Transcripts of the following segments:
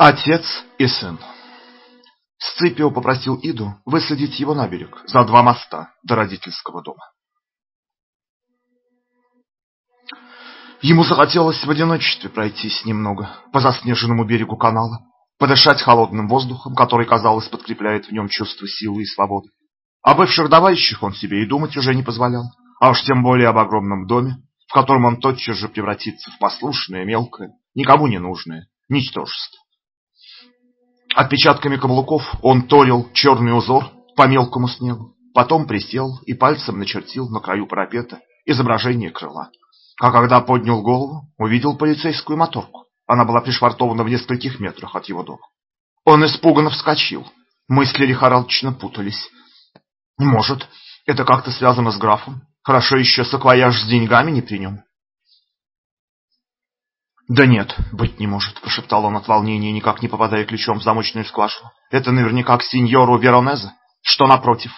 Отец и сын. Сципио попросил Иду высадить его на берег за два моста до родительского дома. Ему захотелось в одиночестве пройтись немного по заснеженному берегу канала, подышать холодным воздухом, который, казалось, подкрепляет в нем чувство силы и свободы. О бывших товарищах он себе и думать уже не позволял, а уж тем более об огромном доме, в котором он тотчас же превратится в послушное, мелкое, никому не нужное ничтожество. Отпечатками каблуков он торил черный узор по мелкому снегу, потом присел и пальцем начертил на краю парапета изображение крыла. А когда поднял голову, увидел полицейскую моторку. Она была пришвартована в нескольких метрах от его дома. Он испуганно вскочил. Мысли лихорадочно путались. Может, это как-то связано с графом? Хорошо еще саквояж с деньгами не при нем. «Да нет, быть не может», — прошептал он от волнения, никак не попадая ключом в замочную скважину. «Это наверняка к сеньору Веронезе, что напротив.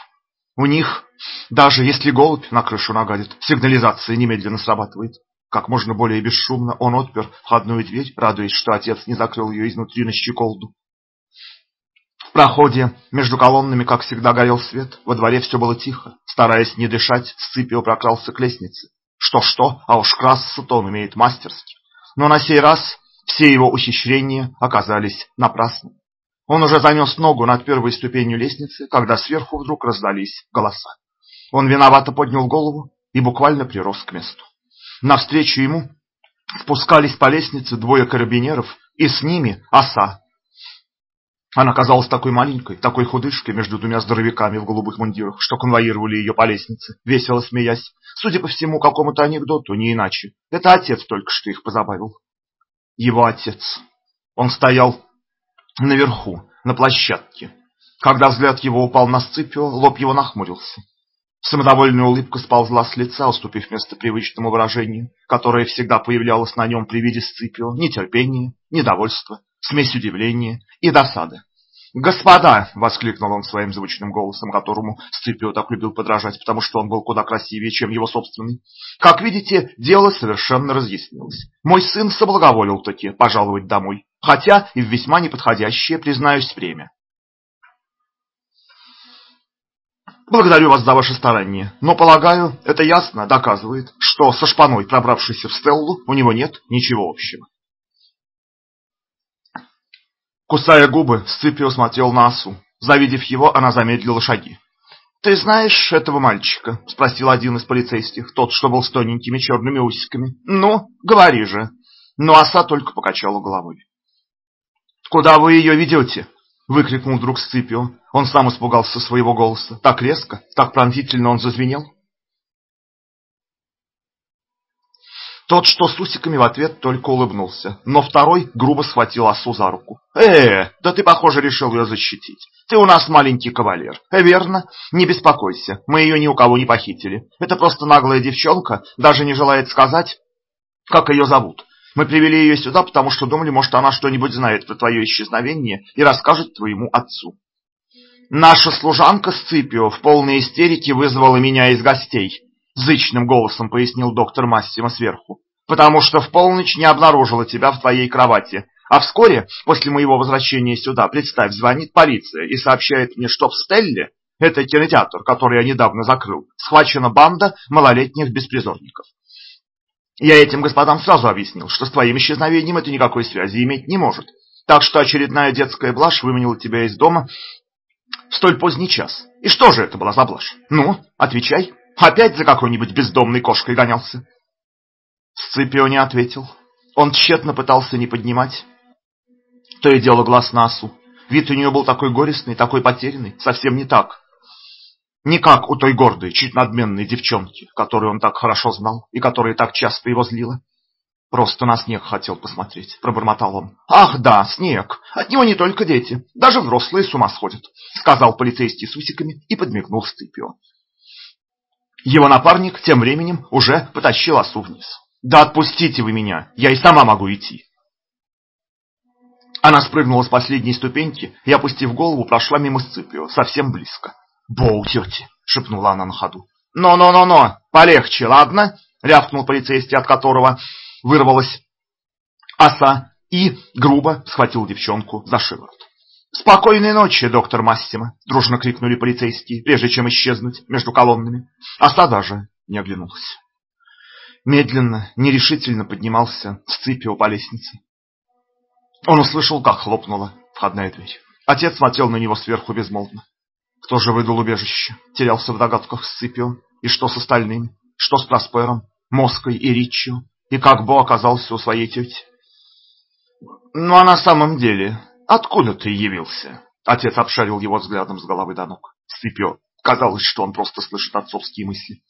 У них, даже если голубь на крышу нагадит, сигнализация немедленно срабатывает. Как можно более бесшумно он отпер входную дверь, радуясь, что отец не закрыл ее изнутри на щеколду. В проходе между колоннами, как всегда, горел свет. Во дворе все было тихо. Стараясь не дышать, Сципио прокрался к лестнице. Что-что, а уж красться-то он умеет мастерски. Но на сей раз все его ухищрения оказались напрасны. Он уже занес ногу над первой ступенью лестницы, когда сверху вдруг раздались голоса. Он виновато поднял голову и буквально прирос к месту. Навстречу ему спускались по лестнице двое карабинеров, и с ними оса. Она казалась такой маленькой, такой худышкой между двумя здоровяками в голубых мундирах, что конвоировали ее по лестнице, весело смеясь. Судя по всему, какому-то анекдоту, не иначе. Это отец только что их позабавил. Его отец. Он стоял наверху, на площадке. Когда взгляд его упал на Сципио, лоб его нахмурился. Самодовольная улыбка сползла с лица, уступив место привычному выражению, которое всегда появлялось на нем при виде Сципио. Нетерпение, недовольство, смесь удивления и досады. «Господа!» — воскликнул он своим звучным голосом, которому Сципио так любил подражать, потому что он был куда красивее, чем его собственный. «Как видите, дело совершенно разъяснилось. Мой сын соблаговолил таки пожаловать домой, хотя и в весьма неподходящее, признаюсь, время. Благодарю вас за ваше старание, но, полагаю, это ясно доказывает, что со шпаной, пробравшейся в Стеллу, у него нет ничего общего. Кусая губы, Сципио смотрел на осу. Завидев его, она замедлила шаги. «Ты знаешь этого мальчика?» — спросил один из полицейских, тот, что был с тоненькими черными усиками. «Ну, говори же». Но оса только покачала головой. «Куда вы ее ведете?» — выкрикнул вдруг Сципио. Он сам испугался своего голоса. Так резко, так пронзительно он зазвенел. Тот, что с усиками, в ответ только улыбнулся, но второй грубо схватил осу за руку. «Э, да ты, похоже, решил ее защитить. Ты у нас маленький кавалер. Э, верно? Не беспокойся, мы ее ни у кого не похитили. Это просто наглая девчонка, даже не желает сказать, как ее зовут. Мы привели ее сюда, потому что думали, может, она что-нибудь знает про твое исчезновение и расскажет твоему отцу. Наша служанка Сципио в полной истерике вызвала меня из гостей. Зычным голосом пояснил доктор Массимо сверху. «Потому что в полночь не обнаружила тебя в твоей кровати. А вскоре, после моего возвращения сюда, представь, звонит полиция и сообщает мне, что в Стелле, это кинотеатр, который я недавно закрыл, схвачена банда малолетних беспризорников. Я этим господам сразу объяснил, что с твоим исчезновением это никакой связи иметь не может. Так что очередная детская блажь выманила тебя из дома в столь поздний час. И что же это была за блажь? Ну, отвечай. Опять за какой-нибудь бездомной кошкой гонялся?» Сципио не ответил. Он тщетно пытался не поднимать. То и дело глаз на осу. Вид у нее был такой горестный, такой потерянный, совсем не так. Не как у той гордой, чуть надменной девчонки, которую он так хорошо знал и которая так часто его злила. Просто на снег хотел посмотреть, пробормотал он. Ах, да, снег. От него не только дети, даже взрослые с ума сходят, сказал полицейский с усиками и подмигнул Сципио. Его напарник тем временем уже потащил осу вниз. «Да отпустите вы меня, я и сама могу идти!» Она спрыгнула с последней ступеньки и, опустив голову, прошла мимо Сципио, совсем близко. «Боу, тети!» — шепнула она на ходу. «Но-но-но-но! Полегче, ладно?» — рявкнул полицейский, от которого вырвалась оса и грубо схватил девчонку за шиворот. «Спокойной ночи, доктор Массимо!» – дружно крикнули полицейские, прежде чем исчезнуть между колоннами. Оса даже не оглянулся. Медленно, нерешительно поднимался Сципио по лестнице. Он услышал, как хлопнула входная дверь. Отец смотрел на него сверху безмолвно. Кто же выдал убежище? Терялся в догадках Сципио. И что с остальными? Что с Проспером, Моской и Риччо? И как Бо оказался у своей тети? Ну а на самом деле, откуда ты явился? Отец обшарил его взглядом с головы до ног. Сципио казалось, что он просто слышит отцовские мысли.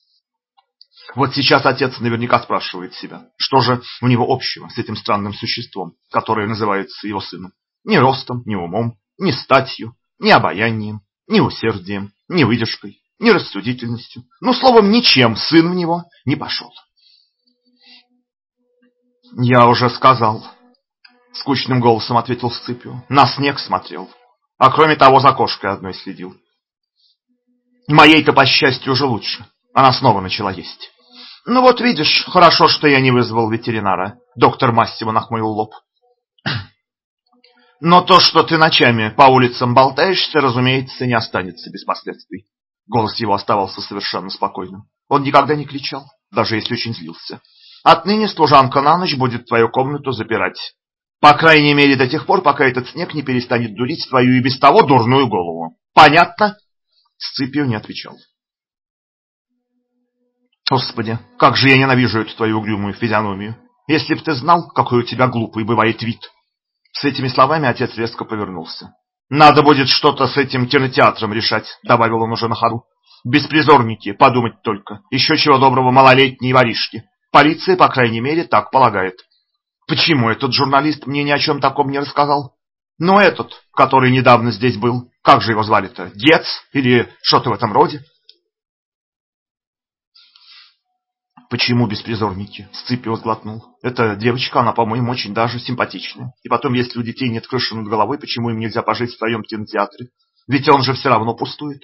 Вот сейчас отец наверняка спрашивает себя, что же у него общего с этим странным существом, которое называется его сыном. Ни ростом, ни умом, ни статью, ни обаянием, ни усердием, ни выдержкой, ни рассудительностью. Ну, словом, ничем сын в него не пошел. «Я уже сказал», — скучным голосом ответил Сципио. «На снег смотрел, а кроме того за кошкой одной следил. Моей-то, по счастью, уже лучше. Она снова начала есть. Ну вот видишь, хорошо, что я не вызвал ветеринара. Доктор Мастева нахмурил лоб. Но то, что ты ночами по улицам болтаешься, разумеется, не останется без последствий. Голос его оставался совершенно спокойным. Он никогда не кричал, даже если очень злился. Отныне служанка на ночь будет твою комнату запирать. По крайней мере, до тех пор, пока этот снег не перестанет дурить твою и без того дурную голову. Понятно? Сципио не отвечал. Господи, как же я ненавижу эту твою угрюмую физиономию. Если б ты знал, какой у тебя глупый бывает вид. С этими словами отец резко повернулся. Надо будет что-то с этим кинотеатром решать, добавил он уже на ходу. Беспризорники, подумать только. Еще чего доброго малолетние воришки. Полиция, по крайней мере, так полагает. Почему этот журналист мне ни о чем таком не рассказал? Ну, этот, который недавно здесь был. Как же его звали-то? Гец? Или что-то в этом роде? Почему беспризорники? Сципио сглотнул. Эта девочка, она, по-моему, очень даже симпатичная. И потом, если у детей нет крыши над головой, почему им нельзя пожить в своем кинотеатре? Ведь он же все равно пустует.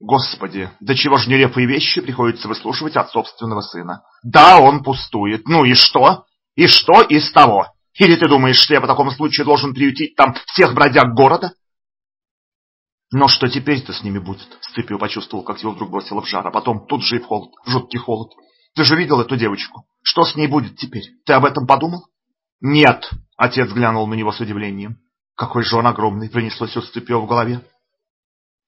Господи, до чего ж нелепые вещи приходится выслушивать от собственного сына. Да, он пустует. Ну и что? И что из того? Или ты думаешь, что я по такому случаю должен приютить там всех бродяг города? Но что теперь-то с ними будет? Сципио почувствовал, как его вдруг бросило в жар, а потом тут же и в холод, жуткий холод. Ты же видел эту девочку? Что с ней будет теперь? Ты об этом подумал? Нет, отец глянул на него с удивлением. Какой же он огромный, принеслось у Сципио в голове.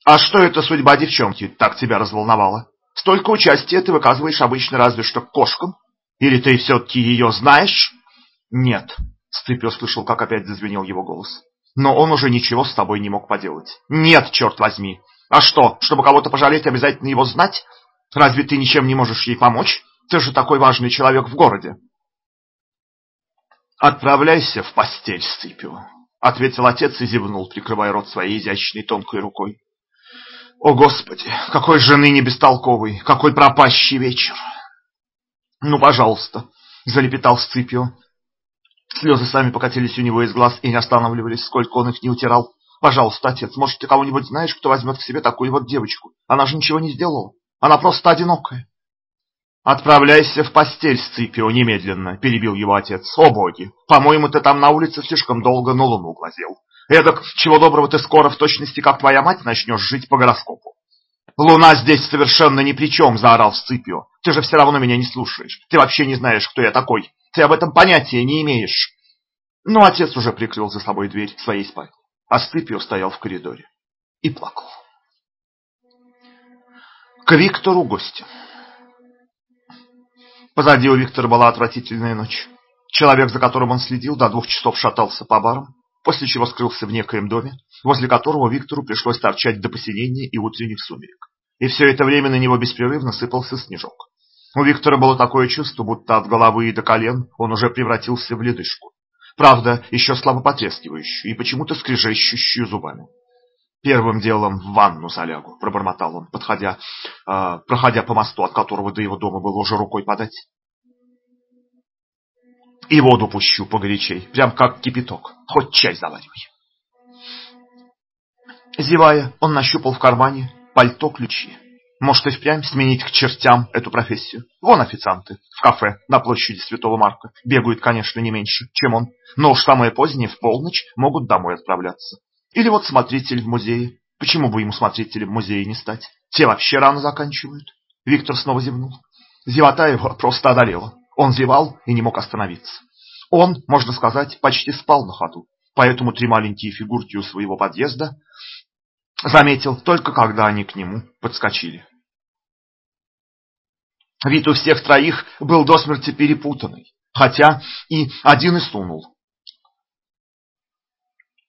А что эта судьба девчонки так тебя разволновала? Столько участия ты выказываешь обычно разве что к кошкам? Или ты все-таки ее знаешь? Нет, Сципио слышал, как опять зазвенел его голос. Но он уже ничего с тобой не мог поделать. Нет, черт возьми. А что, чтобы кого-то пожалеть, обязательно его знать? Разве ты ничем не можешь ей помочь? Ты же такой важный человек в городе. Отправляйся в постель, Сципио, ответил отец и зевнул, прикрывая рот своей изящной тонкой рукой. О, Господи, какой же ныне бестолковый, какой пропащий вечер. Ну, пожалуйста, залепетал Сципио. Слезы сами покатились у него из глаз и не останавливались, сколько он их не утирал. Пожалуйста, отец, может, ты кого-нибудь знаешь, кто возьмет к себе такую вот девочку? Она же ничего не сделала. Она просто одинокая. «Отправляйся в постель, Сципио, немедленно», — перебил его отец. «О боги! По-моему, ты там на улице слишком долго на луну глазел. Эдак, чего доброго, ты скоро в точности, как твоя мать, начнешь жить по гороскопу». «Луна здесь совершенно ни при чем!» — заорал Сципио. «Ты же все равно меня не слушаешь. Ты вообще не знаешь, кто я такой. Ты об этом понятия не имеешь». Но отец уже прикрыл за собой дверь своей спальни, а Сципио стоял в коридоре и плакал. К Виктору гости. Позади у Виктора была отвратительная ночь. Человек, за которым он следил, до двух часов шатался по барам, после чего скрылся в некоем доме, возле которого Виктору пришлось торчать до посинения и утренних сумерек. И все это время на него беспрерывно сыпался снежок. У Виктора было такое чувство, будто от головы и до колен он уже превратился в ледышку. Правда, еще слабо потрескивающую и почему-то скрежещущую зубами. Первым делом в ванну залягу, пробормотал он, подходя, э, проходя по мосту, от которого до его дома было уже рукой подать. И воду пущу погорячей, прям как кипяток, хоть чай заваривай. Зевая, он нащупал в кармане пальто ключи Может и впрямь сменить к чертям эту профессию. Вон официанты в кафе на площади Святого Марка бегают, конечно, не меньше, чем он, но уж самое позднее, в полночь, могут домой отправляться. Или вот смотритель в музее. Почему бы ему смотрителем музея не стать? Те вообще рано заканчивают. Виктор снова зевнул. Зевота его просто одолела. Он зевал и не мог остановиться. Он, можно сказать, почти спал на ходу. Поэтому три маленькие фигурки у своего подъезда заметил только когда они к нему подскочили. Вид у всех троих был до смерти перепутанный, хотя и один и сунул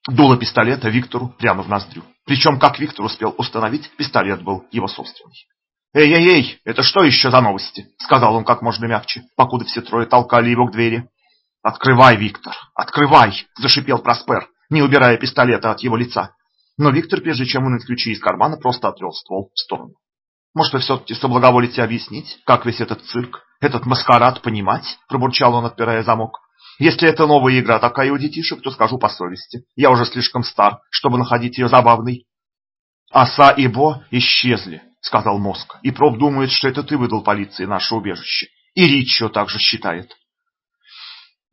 дуло пистолета Виктору прямо в ноздрю. Причем, как Виктор успел установить, пистолет был его собственный. «Эй-эй-эй, это что еще за новости?» — сказал он как можно мягче, покуда все трое толкали его к двери. «Открывай, Виктор, открывай!» — зашипел Проспер, не убирая пистолета от его лица. Но Виктор, прежде чем вынуть ключи из кармана, просто отвел ствол в сторону. «Может, вы все-таки соблаговолите объяснить, как весь этот цирк, этот маскарад понимать?» – пробурчал он, отпирая замок. «Если это новая игра такая у детишек, то скажу по совести. Я уже слишком стар, чтобы находить ее забавной». «Оса и Бо исчезли», — сказал мозг. «И Проб думает, что это ты выдал полиции наше убежище. И Ричо также считает».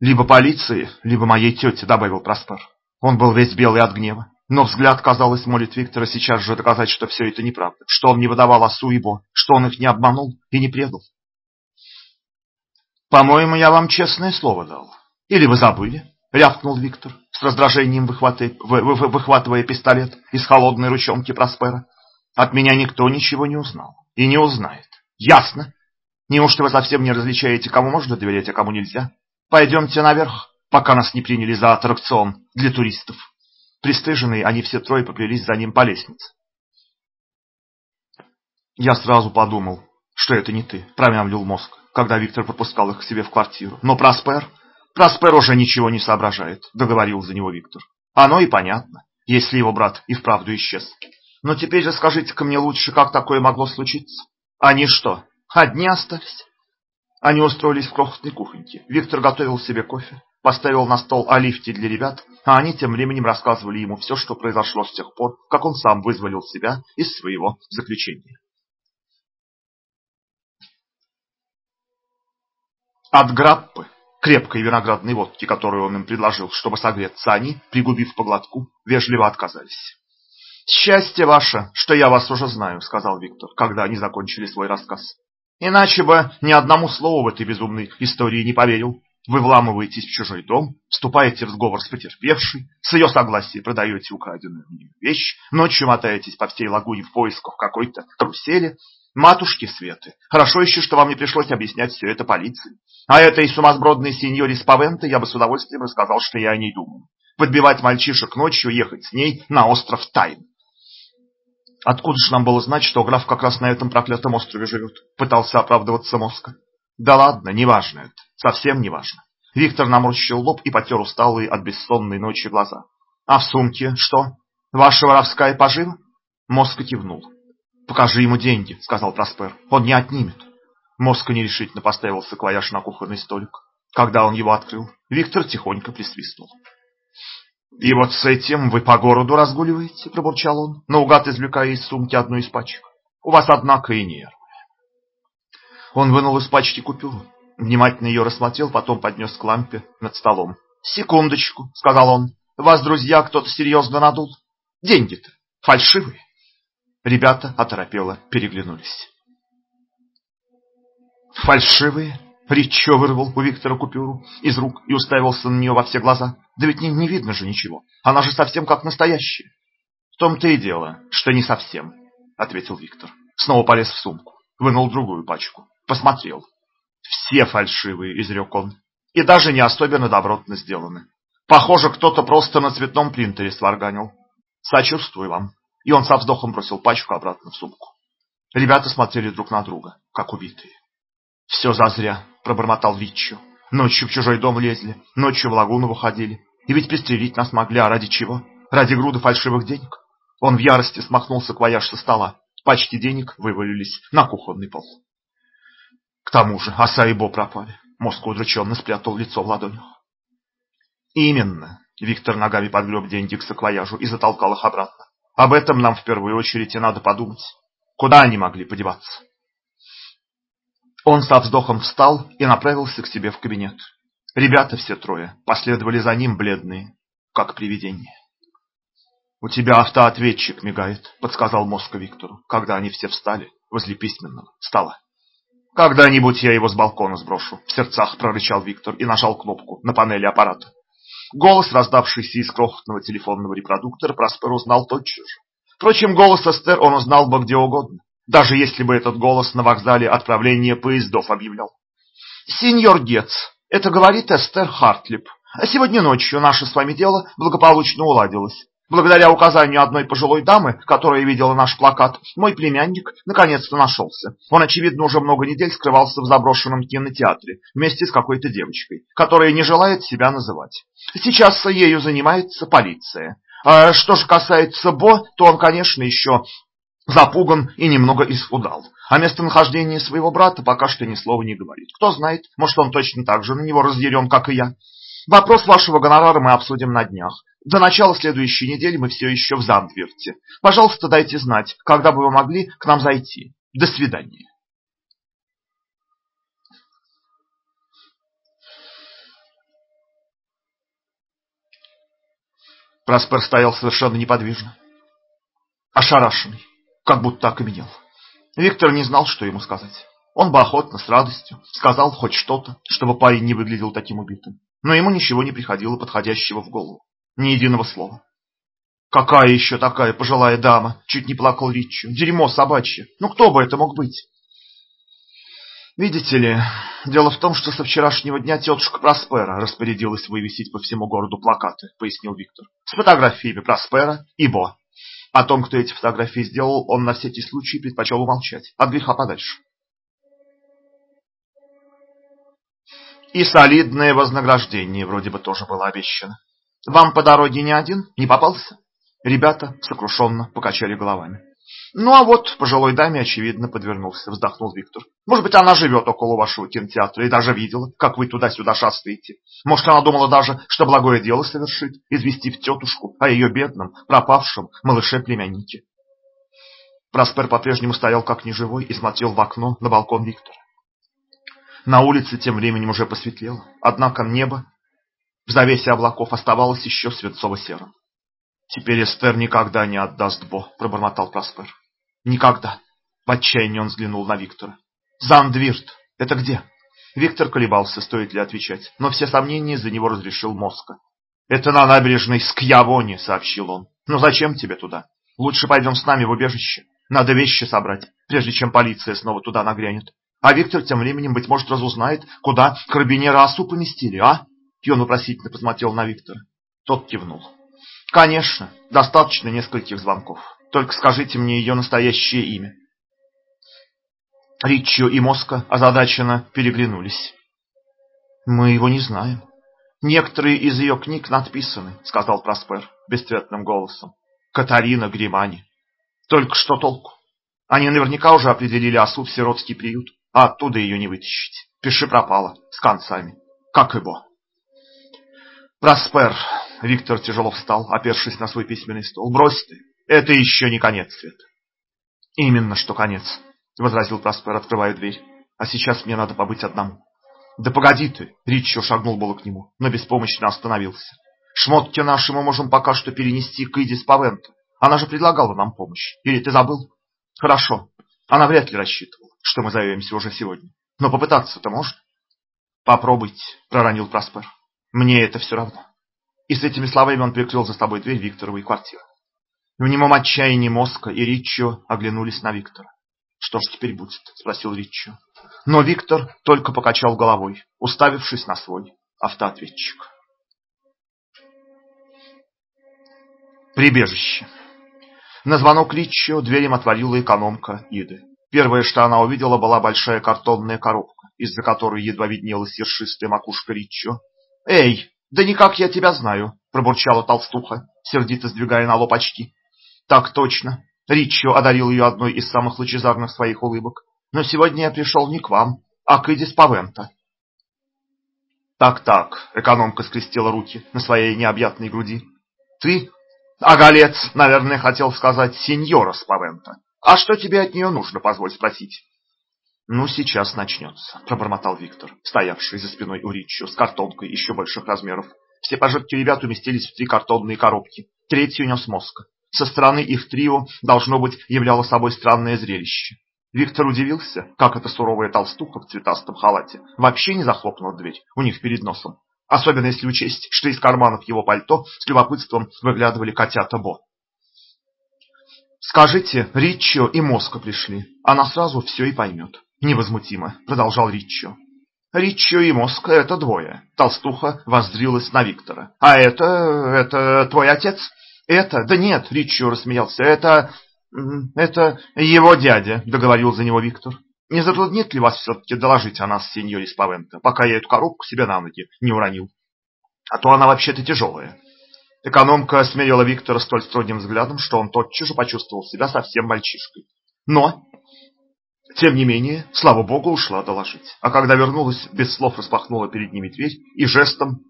«Либо полиции, либо моей тете», — добавил Проспер. Он был весь белый от гнева. Но взгляд, казалось, молит Виктора сейчас же доказать, что все это неправда, что он не выдавал Асу и что он их не обманул и не предал. «По-моему, я вам честное слово дал. Или вы забыли?» — рявкнул Виктор, с раздражением выхватывая, выхватывая пистолет из холодной ручонки Проспера. «От меня никто ничего не узнал и не узнает. Ясно? Неужто вы совсем не различаете, кому можно доверять, а кому нельзя? Пойдемте наверх, пока нас не приняли за аттракцион для туристов». Престыженные, они все трое поплелись за ним по лестнице. Я сразу подумал, что это не ты, промямлил мозг, когда Виктор пропускал их к себе в квартиру. Но Проспер... Проспер уже ничего не соображает, договорил за него Виктор. Оно и понятно, если его брат и вправду исчез. Но теперь же скажите-ка мне лучше, как такое могло случиться? Они что, одни остались? Они устроились в крохотной кухоньке. Виктор готовил себе кофе, поставил на стол оливки для ребят, а они тем временем рассказывали ему все, что произошло с тех пор, как он сам вызволил себя из своего заключения. От граппы, крепкой виноградной водки, которую он им предложил, чтобы согреться, они, пригубив по глотку, вежливо отказались. «Счастье ваше, что я вас уже знаю», — сказал Виктор, когда они закончили свой рассказ. «Иначе бы ни одному слову в этой безумной истории не поверил. Вы вламываетесь в чужой дом, вступаете в сговор с потерпевшей, с ее согласия продаете украденную нее вещь, ночью мотаетесь по всей лагуне в поисках какой-то карусели. Матушки Светы, хорошо еще, что вам не пришлось объяснять все это полиции. А этой сумасбродной сеньоре Спавенте я бы с удовольствием рассказал, что я о ней думаю. Подбивать мальчишек ночью, ехать с ней на остров Тайн. Откуда же нам было знать, что граф как раз на этом проклятом острове живет? Пытался оправдываться мозг. Да ладно, неважно это, совсем неважно. Виктор наморщил лоб и потер усталые от бессонной ночи глаза. А в сумке что? Ваша воровская пожива? Моска кивнул. Покажи ему деньги, сказал Проспер. Он не отнимет. Моска нерешительно поставил саквояж на кухонный столик. Когда он его открыл, Виктор тихонько присвистнул. «И вот с этим вы по городу разгуливаете?» – пробурчал он, наугад извлекая из сумки одну из пачек. «У вас, однако, и нерв. Он вынул из пачки купюру, внимательно ее рассмотрел, потом поднес к лампе над столом. «Секундочку», — сказал он, — «вас, друзья, кто-то серьезно надул? Деньги-то фальшивые». Ребята оторопело переглянулись. «Фальшивые?» Ричо вырвал у Виктора купюру из рук и уставился на нее во все глаза. «Да ведь не, не видно же ничего. Она же совсем как настоящая». «В том-то и дело, что не совсем», — ответил Виктор. Снова полез в сумку, вынул другую пачку посмотрел. Все фальшивые, изрек он, и даже не особенно добротно сделаны. Похоже, кто-то просто на цветном принтере сварганил. Сочувствую вам. И он со вздохом бросил пачку обратно в сумку. Ребята смотрели друг на друга, как убитые. «Все зазря», — пробормотал Витчу. «Ночью в чужой дом лезли, ночью в лагуну выходили. И ведь пристрелить нас могли, а ради чего? Ради груды фальшивых денег?» Он в ярости смахнулся квояж со стола. Пачки денег вывалились на кухонный пол. К тому же оса и Бо пропали. Мозг удрученно спрятал лицо в ладонях. Именно. Виктор ногами подгреб деньги к саквояжу и затолкал их обратно. Об этом нам в первую очередь и надо подумать. Куда они могли подеваться? Он со вздохом встал и направился к себе в кабинет. Ребята все трое последовали за ним бледные, как привидения. «У тебя автоответчик мигает», — подсказал мозг Виктору, когда они все встали возле письменного стола. «Когда-нибудь я его с балкона сброшу», — в сердцах прорычал Виктор и нажал кнопку на панели аппарата. Голос, раздавшийся из крохотного телефонного репродуктора, Проспер узнал тотчас же. Впрочем, голос Эстер он узнал бы где угодно, даже если бы этот голос на вокзале отправление поездов объявлял. «Сеньор Гетц, это говорит Эстер Хартлип. А сегодня ночью наше с вами дело благополучно уладилось. Благодаря указанию одной пожилой дамы, которая видела наш плакат, мой племянник наконец-то нашелся. Он, очевидно, уже много недель скрывался в заброшенном кинотеатре вместе с какой-то девочкой, которая не желает себя называть. Сейчас ею занимается полиция. А что же касается Бо, то он, конечно, еще запуган и немного исхудал. О местонахождении своего брата пока что ни слова не говорит. Кто знает, может он точно так же на него разъярен, как и я. Вопрос вашего гонорара мы обсудим на днях. До начала следующей недели мы все еще в Зандверте. Пожалуйста, дайте знать, когда бы вы могли к нам зайти. До свидания. Праспер стоял совершенно неподвижно, ошарашенный, как будто окаменел. Виктор не знал, что ему сказать. Он бы охотно, с радостью, сказал хоть что-то, чтобы парень не выглядел таким убитым. Но ему ничего не приходило подходящего в голову. Ни единого слова. «Какая еще такая пожилая дама?» — чуть не плакал Ричи. «Дерьмо собачье! Ну кто бы это мог быть?» «Видите ли, дело в том, что со вчерашнего дня тетушка Проспера распорядилась вывесить по всему городу плакаты», — пояснил Виктор. «С фотографиями Проспера и Бо. О том, кто эти фотографии сделал, он на всякий случай предпочел умолчать. От греха подальше». И солидное вознаграждение вроде бы тоже было обещано. Вам по дороге не один? Не попался? Ребята сокрушенно покачали головами. Ну а вот пожилой даме, очевидно, подвернулся, вздохнул Виктор. Может быть, она живет около вашего кинотеатра и даже видела, как вы туда-сюда шастаете. Может, она думала даже, что благое дело совершит, известив тетушку о ее бедном, пропавшем малыше-племяннике. Проспер по-прежнему стоял как неживой и смотрел в окно на балкон Виктора. На улице тем временем уже посветлело, однако небо в завесе облаков оставалось еще свинцово-серым. «Теперь Эстер никогда не отдаст Бо», — пробормотал Проспер. «Никогда». В отчаянии он взглянул на Виктора. «Зандвирт, это где?» Виктор колебался, стоит ли отвечать, но все сомнения за него разрешил Моска. «Это на набережной Скьявоне», — сообщил он. «Но зачем тебе туда? Лучше пойдем с нами в убежище. Надо вещи собрать, прежде чем полиция снова туда нагрянет. А Виктор тем временем, быть может, разузнает, куда карабинера Асу поместили, а?» Пьон вопросительно посмотрел на Виктора. Тот кивнул. «Конечно, достаточно нескольких звонков. Только скажите мне ее настоящее имя». Риччо и Моска озадаченно переглянулись. «Мы его не знаем. Некоторые из ее книг надписаны», — сказал Проспер бесцветным голосом. «Катарина Гримани. Только что толку? Они наверняка уже определили осу в сиротский приют, а оттуда ее не вытащить. Пиши пропало, с концами. Как его?» Проспер. Виктор тяжело встал, опершись на свой письменный стол. Брось ты. Это еще не конец света. Именно что конец, возразил Проспер, открывая дверь. А сейчас мне надо побыть одному. Да погоди ты, Риччо шагнул было к нему, но беспомощно остановился. Шмотки наши мы можем пока что перенести к Идис Павенто. Она же предлагала нам помощь. Или ты забыл? Хорошо. Она вряд ли рассчитывала, что мы займемся уже сегодня. Но попытаться-то можно. Попробуйте, проронил Проспер. Мне это все равно. И с этими словами он прикрыл за собой дверь Викторовой квартиры. В немом отчаянии Моска и Риччо оглянулись на Виктора. «Что ж теперь будет?» – спросил Риччо. Но Виктор только покачал головой, уставившись на свой автоответчик. Прибежище. На звонок Риччо дверь им отворила экономка Иды. Первое, что она увидела, была большая картонная коробка, из-за которой едва виднелась ершистая макушка Риччо «Эй, да никак я тебя знаю», — пробурчала толстуха, сердито сдвигая на лоб очки. «Так точно». Риччо одарил ее одной из самых лучезарных своих улыбок. «Но сегодня я пришел не к вам, а к Эдис Павента». «Так-так», — экономка скрестила руки на своей необъятной груди. «Ты, Галец, наверное, хотел сказать сеньора Спавента. А что тебе от нее нужно, позволь спросить? Ну, сейчас начнется, пробормотал Виктор, стоявший за спиной у Риччо с картонкой еще больших размеров. Все пожитки ребят уместились в три картонные коробки. Третью нес мозг. Со стороны их трио, должно быть, являло собой странное зрелище. Виктор удивился, как эта суровая толстуха в цветастом халате вообще не захлопнула дверь у них перед носом. Особенно если учесть, что из карманов его пальто с любопытством выглядывали котята Бо. «Скажите, Риччо и Моска пришли. Она сразу все и поймет». Невозмутимо продолжал Риччо. Риччо и Моска — это двое. Толстуха воззрилась на Виктора. «А это... это твой отец?» «Это... да нет», — Риччо рассмеялся. «Это... это его дядя», — договорил за него Виктор. «Не затруднит ли вас все-таки доложить о нас, сеньоре Спавенко, пока я эту коробку себе на ноги не уронил? А то она вообще-то тяжелая». Экономка смирила Виктора столь строгим взглядом, что он тотчас же почувствовал себя совсем мальчишкой. Но тем не менее, слава богу, ушла доложить. А когда вернулась, без слов распахнула перед ними дверь и жестом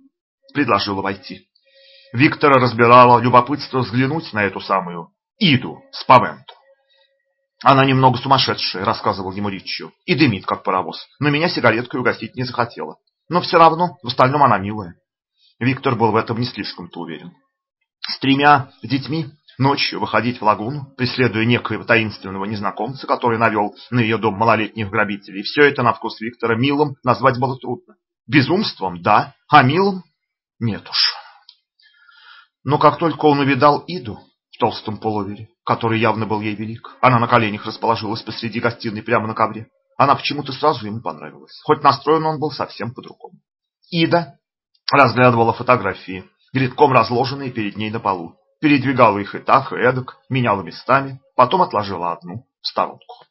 предложила войти. Виктора разбирала любопытство взглянуть на эту самую Иду с Павенту. Она немного сумасшедшая, рассказывал ему Риччо, и дымит, как паровоз, но меня сигареткой угостить не захотела. Но все равно, в остальном она милая. Виктор был в этом не слишком-то уверен. С тремя детьми Ночью выходить в лагуну, преследуя некоего таинственного незнакомца, который навел на ее дом малолетних грабителей, все это на вкус Виктора милым назвать было трудно. Безумством – да, а милым – нет уж. Но как только он увидал Иду в толстом полувере, который явно был ей велик, она на коленях расположилась посреди гостиной прямо на ковре. Она почему-то сразу ему понравилась, хоть настроен он был совсем по-другому. Ида разглядывала фотографии, грядком разложенные перед ней на полу, передвигала их и так, и эдак, меняла местами, потом отложила одну в сторонку.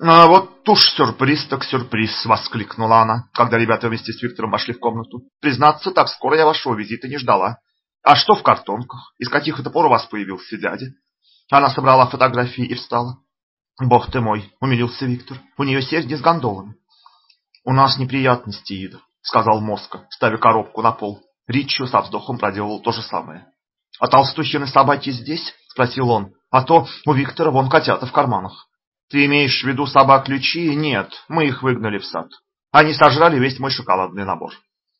«А вот уж сюрприз так сюрприз!» — воскликнула она, когда ребята вместе с Виктором вошли в комнату. «Признаться, так скоро я вашего визита не ждала. А что в картонках? Из каких это пор у вас появился дядя?» Она собрала фотографии и встала. «Бог ты мой!» — умилился Виктор. «У нее серьги с гондолами». «У нас неприятности, Ида», — сказал Моска, ставя коробку на пол. Риччо со вздохом проделал то же самое. «А толстухины собаки здесь?» — спросил он. «А то у Виктора вон котята в карманах». «Ты имеешь в виду собак-ключи?» «Нет, мы их выгнали в сад. Они сожрали весь мой шоколадный набор».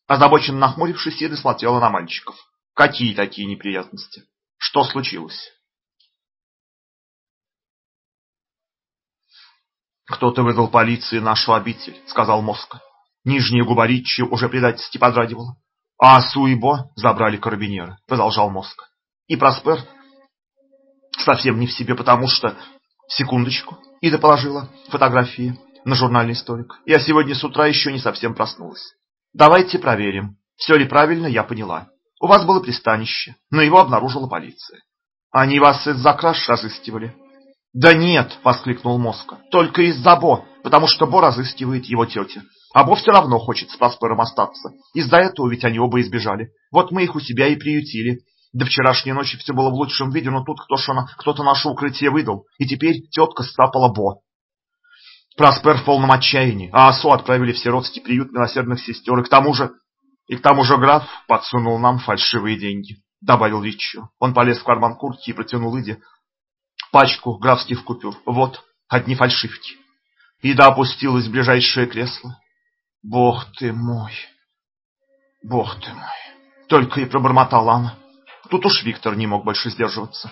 Озабоченно нахмурившись, Ида смотрела на мальчиков. «Какие такие неприятности? Что случилось?» «Кто-то выдал полиции нашу обитель», — сказал Моска. Нижняя губа Ричи уже предательски подрагивала. А Суибо забрали карабинеры, продолжал мозг. И Проспер совсем не в себе, потому что... Секундочку. Ида положила фотографии на журнальный столик. Я сегодня с утра еще не совсем проснулась. Давайте проверим, все ли правильно я поняла. У вас было пристанище, но его обнаружила полиция. Они вас из-за краж разыскивали. Да нет, воскликнул Моска. Только из-за Бо, потому что Бо разыскивает его тетя. А Бо все равно хочет с Проспером остаться. Из-за этого ведь они оба избежали. Вот мы их у себя и приютили. До вчерашней ночи все было в лучшем виде, но тут кто-то кто наше укрытие выдал. И теперь тетка стапала Бо. Проспер в полном отчаянии, а Асу отправили в сиротский приют милосердных сестер. И к тому же, и к тому же граф подсунул нам фальшивые деньги, добавил Риччо. Он полез в карман куртки и протянул Иде пачку графских купюр. Вот, одни фальшивки. Ида опустилась в ближайшее кресло. Бог ты мой, бог ты мой. Только и пробормотала она. Тут уж Виктор не мог больше сдерживаться.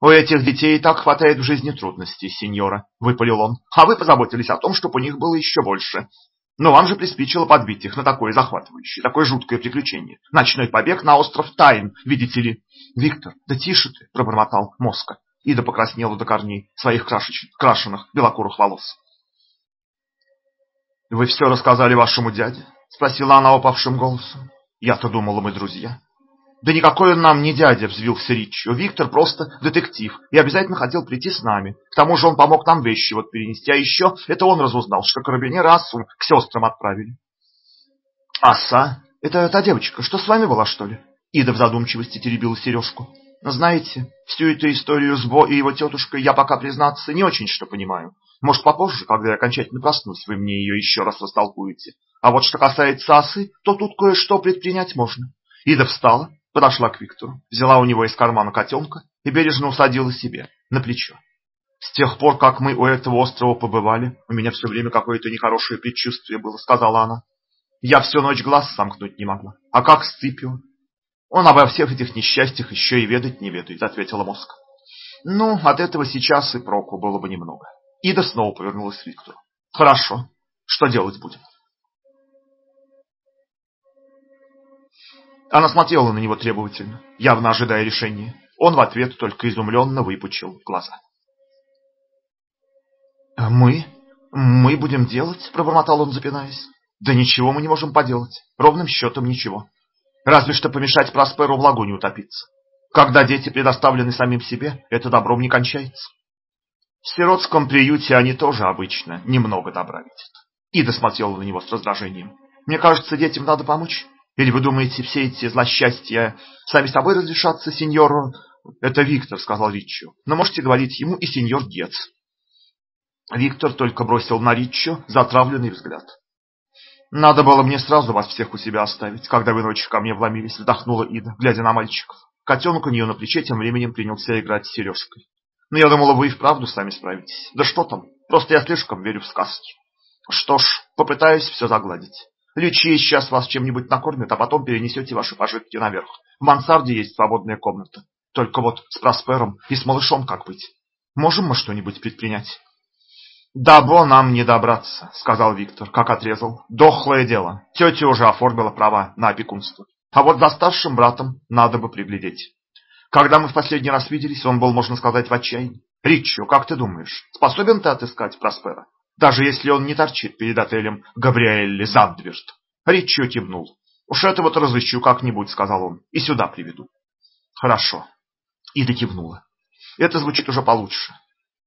У этих детей так хватает в жизни трудностей, сеньора, выпалил он. А вы позаботились о том, чтобы у них было еще больше. Но вам же приспичило подбить их на такое захватывающее, такое жуткое приключение. Ночной побег на остров Тайн, видите ли. Виктор, да тише ты, пробормотал Моска. Ида покраснела до корней своих крашеч... крашеных белокурых волос. «Вы все рассказали вашему дяде?» — спросила она упавшим голосом. «Я-то думала, мы друзья». «Да никакой он нам не дядя», — взвился Риччо. «Виктор просто детектив и обязательно хотел прийти с нами. К тому же он помог нам вещи вот перенести. А еще это он разузнал, что карабинеры Асу к сестрам отправили». «Аса? Это та девочка, что с вами была, что ли?» Ида в задумчивости теребила сережку. «Знаете, всю эту историю с Бо и его тетушкой я пока, признаться, не очень что понимаю. Может, попозже, когда я окончательно проснусь, вы мне ее еще раз растолкуете. А вот что касается осы, то тут кое-что предпринять можно. Ида встала, подошла к Виктору, взяла у него из кармана котенка и бережно усадила себе на плечо. С тех пор, как мы у этого острова побывали, у меня все время какое-то нехорошее предчувствие было, сказала она. Я всю ночь глаз сомкнуть не могла. А как Сципио? Он обо всех этих несчастьях еще и ведать не ведает, ответила Моска. Ну, от этого сейчас и проку было бы немного. Ида снова повернулась к Виктору. Хорошо. Что делать будем? Она смотрела на него требовательно, явно ожидая решения. Он в ответ только изумленно выпучил глаза. «А «Мы? Мы будем делать?» – пробормотал он, запинаясь. «Да ничего мы не можем поделать. Ровным счетом ничего. Разве что помешать Просперу в лагуне утопиться. Когда дети предоставлены самим себе, это добром не кончается. В сиротском приюте они тоже обычно немного добра видят». Ида смотрела на него с раздражением. «Мне кажется, детям надо помочь. Или вы думаете, все эти злосчастья сами собой разрешатся, сеньор...» «Это Виктор», — сказал Риччо. «Но можете говорить ему и сеньор Гец». Виктор только бросил на Риччо затравленный взгляд. «Надо было мне сразу вас всех у себя оставить, когда вы ночью ко мне вломились», — вздохнула Ида, глядя на мальчиков. Котенок у нее на плече тем временем принялся играть с сережкой. «Но я думала, вы и вправду сами справитесь. Да что там, просто я слишком верю в сказки. Что ж, попытаюсь все загладить. Лючи сейчас вас чем-нибудь накормят, а потом перенесете ваши пожитки наверх. В мансарде есть свободная комната. Только вот с Проспером и с малышом как быть? Можем мы что-нибудь предпринять?» «До Бо нам не добраться», — сказал Виктор, как отрезал. «Дохлое дело. Тетя уже оформила права на опекунство. А вот за старшим братом надо бы приглядеть. Когда мы в последний раз виделись, он был, можно сказать, в отчаянии. Риччо, как ты думаешь, способен ты отыскать Проспера? Даже если он не торчит перед отелем Габриэлли Зандверт?» Риччо кивнул. «Уж это вот разыщу как-нибудь», — сказал он, — «и сюда приведу». «Хорошо». Ида кивнула. «Это звучит уже получше.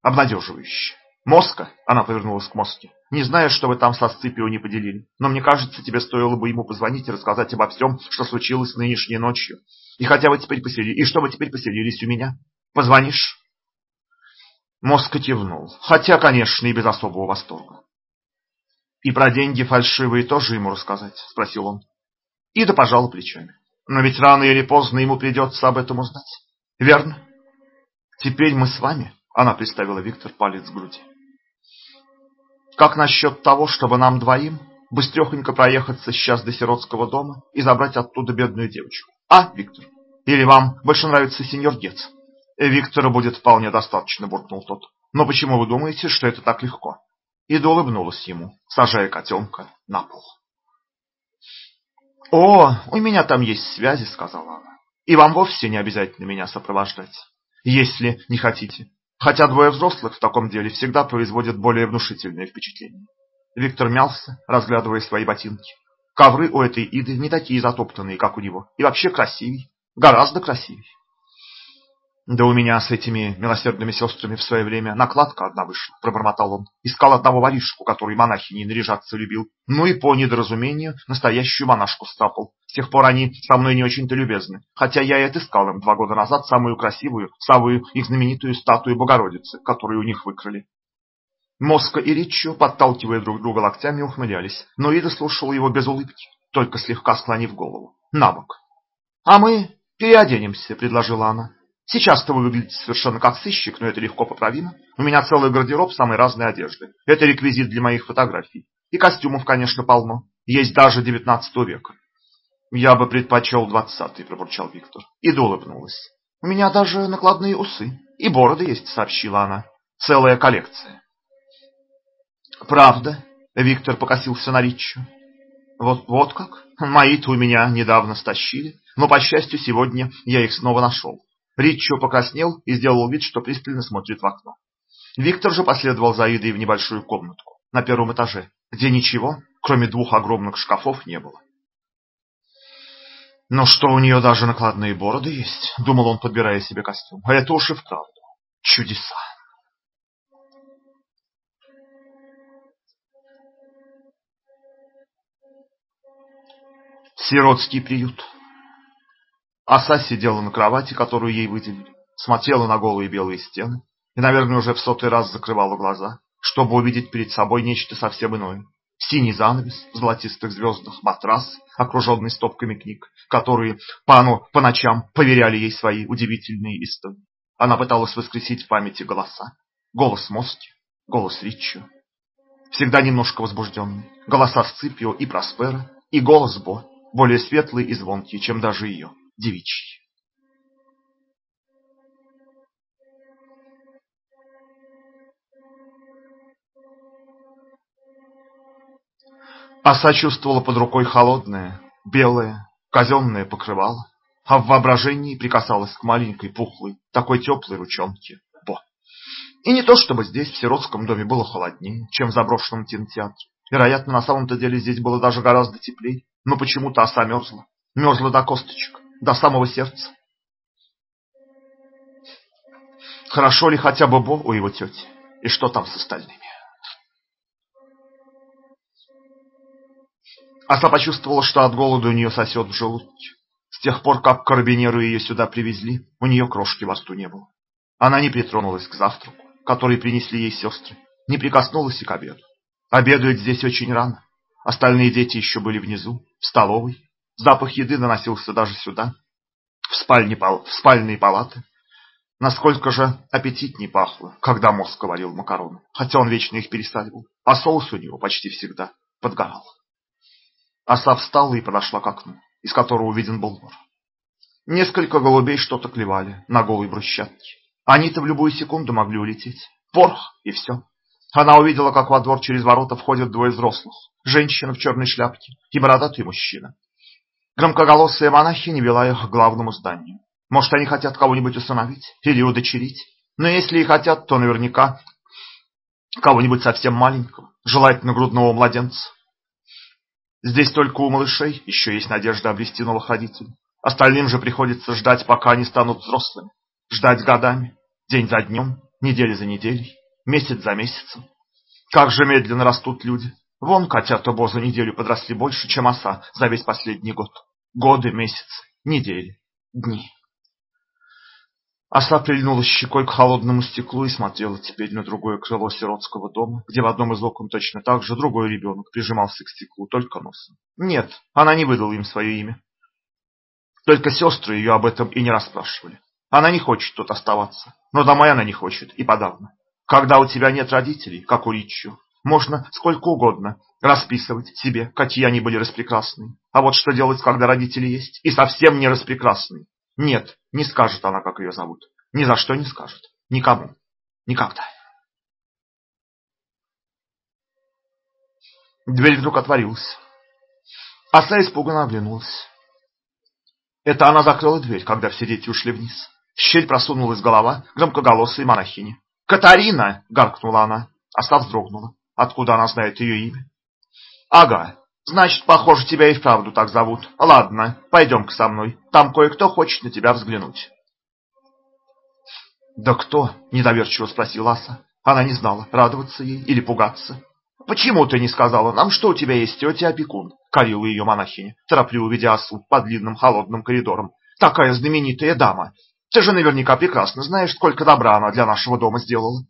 Обнадеживающе. Моска, она повернулась к Моске. Не знаю, что вы там со Сципио не поделили, но мне кажется, тебе стоило бы ему позвонить и рассказать обо всем, что случилось нынешней ночью. И хотя вы теперь поселились, и что вы теперь поселились у меня. Позвонишь? Моска кивнул, хотя, конечно, и без особого восторга. И про деньги фальшивые тоже ему рассказать, спросил он. Ида пожала плечами. Но ведь рано или поздно ему придется об этом узнать. Верно? Теперь мы с вами она приставила Виктор палец к груди. Как насчет того, чтобы нам двоим быстрехонько проехаться сейчас до сиротского дома и забрать оттуда бедную девочку? А, Виктор? Или вам больше нравится сеньор Гец? Виктора будет вполне достаточно, буркнул тот. Но почему вы думаете, что это так легко? Ида улыбнулась ему, сажая котенка на пол. «О, у меня там есть связи», — сказала она. «И вам вовсе не обязательно меня сопровождать, если не хотите. Хотя двое взрослых в таком деле всегда производят более внушительное впечатление. Виктор мялся, разглядывая свои ботинки. Ковры у этой Иды не такие затоптанные, как у него, и вообще красивей, гораздо красивей. Да у меня с этими милосердными сестрами в свое время накладка одна вышла, пробормотал он. Искал одного воришку, который монахиней наряжаться любил. Ну и по недоразумению настоящую монашку стапал. С тех пор они со мной не очень-то любезны. Хотя я и отыскал им два года назад самую красивую, самую их знаменитую статую Богородицы, которую у них выкрали. Моска и Риччо, подталкивая друг друга локтями, ухмылялись, но Ида слушала его без улыбки, только слегка склонив голову, на бок. «А мы переоденемся», — предложила она. Сейчас-то вы выглядите совершенно как сыщик, но это легко поправимо. У меня целый гардероб самой разной одежды. Это реквизит для моих фотографий. И костюмов, конечно, полно. Есть даже девятнадцатого века. Я бы предпочел двадцатый, пробурчал Виктор. И улыбнулась. У меня даже накладные усы. И бороды есть, сообщила она. Целая коллекция. Правда? Виктор покосился на Риччу. Вот, вот как? Мои-то у меня недавно стащили, но, по счастью, сегодня я их снова нашел. Риччо покраснел и сделал вид, что пристально смотрит в окно. Виктор же последовал за Идой в небольшую комнатку на первом этаже, где ничего, кроме двух огромных шкафов, не было. «Но что у нее даже накладные бороды есть?» — думал он, подбирая себе костюм. «А это уж и вправду чудеса!» Сиротский приют Оса сидела на кровати, которую ей выделили, смотрела на голые белые стены и, наверное, уже в сотый раз закрывала глаза, чтобы увидеть перед собой нечто совсем иное. Синий занавес в золотистых звездах, матрас, окруженный стопками книг, которые пану по ночам поверяли ей свои удивительные истории. Она пыталась воскресить в памяти голоса. Голос Моски, голос Риччо. Всегда немножко возбужденный. Голоса Сципио и Проспера. И голос Бо, более светлый и звонкий, чем даже ее, девичий. Оса чувствовала под рукой холодное, белое, казенное покрывало, а в воображении прикасалась к маленькой, пухлой, такой теплой ручонке Бо. И не то чтобы здесь, в сиротском доме, было холоднее, чем в заброшенном кинотеатре. Вероятно, на самом-то деле здесь было даже гораздо теплее, но почему-то оса мерзла. Мерзла до косточек, до самого сердца. Хорошо ли хотя бы Бо у его тети? И что там с остальными? Оса почувствовала, что от голода у нее сосет в желудке. С тех пор, как карабинеры ее сюда привезли, у нее крошки во рту не было. Она не притронулась к завтраку, который принесли ей сестры, не прикоснулась и к обеду. Обедают здесь очень рано. Остальные дети еще были внизу, в столовой. Запах еды доносился даже сюда, в, спальне, в спальные палаты. Насколько же аппетитней пахло, когда мозг говорил макароны, хотя он вечно их пересаливал, а соус у него почти всегда подгорал. Оса встала и подошла к окну, из которого виден был двор. Несколько голубей что-то клевали на голой брусчатке. Они-то в любую секунду могли улететь. Порох и все. Она увидела, как во двор через ворота входят двое взрослых. Женщина в черной шляпке и бородатый мужчина. Громкоголосая монахиня вела их к главному зданию. Может, они хотят кого-нибудь усыновить или удочерить. Но если и хотят, то наверняка кого-нибудь совсем маленького, желательно грудного младенца. Здесь только у малышей еще есть надежда обрести новых родителей. Остальным же приходится ждать, пока они станут взрослыми. Ждать годами, день за днем, неделя за неделей, месяц за месяцем. Как же медленно растут люди. Вон котята Бо за неделю подросли больше, чем оса за весь последний год. Годы, месяцы, недели, дни. Оса прильнула щекой к холодному стеклу и смотрела теперь на другое крыло сиротского дома, где в одном из окон точно так же другой ребенок прижимался к стеклу, только носом. Нет, она не выдала им свое имя. Только сестры ее об этом и не расспрашивали. Она не хочет тут оставаться, но домой она не хочет, и подавно. Когда у тебя нет родителей, как у Риччо, можно сколько угодно расписывать себе, какие они были распрекрасные. А вот что делать, когда родители есть, и совсем не распрекрасные? Нет, не скажет она, как ее зовут. Ни за что не скажет. Никому. Никогда. Дверь вдруг отворилась. Оса испуганно оглянулась. Это она закрыла дверь, когда все дети ушли вниз. В щель просунулась голова громкоголосой монахини. «Катарина!» — гаркнула она. Оса вздрогнула. Откуда она знает ее имя? «Ага, Значит, похоже, тебя и вправду так зовут. Ладно, пойдем-ка со мной. Там кое-кто хочет на тебя взглянуть. Да кто? Недоверчиво спросила Аса. Она не знала, радоваться ей или пугаться. Почему ты не сказала нам, что у тебя есть тетя-опекун? Корила ее монахиня, торопливо ведя Асу по длинным холодным коридорам. Такая знаменитая дама. Ты же наверняка прекрасно знаешь, сколько добра она для нашего дома сделала.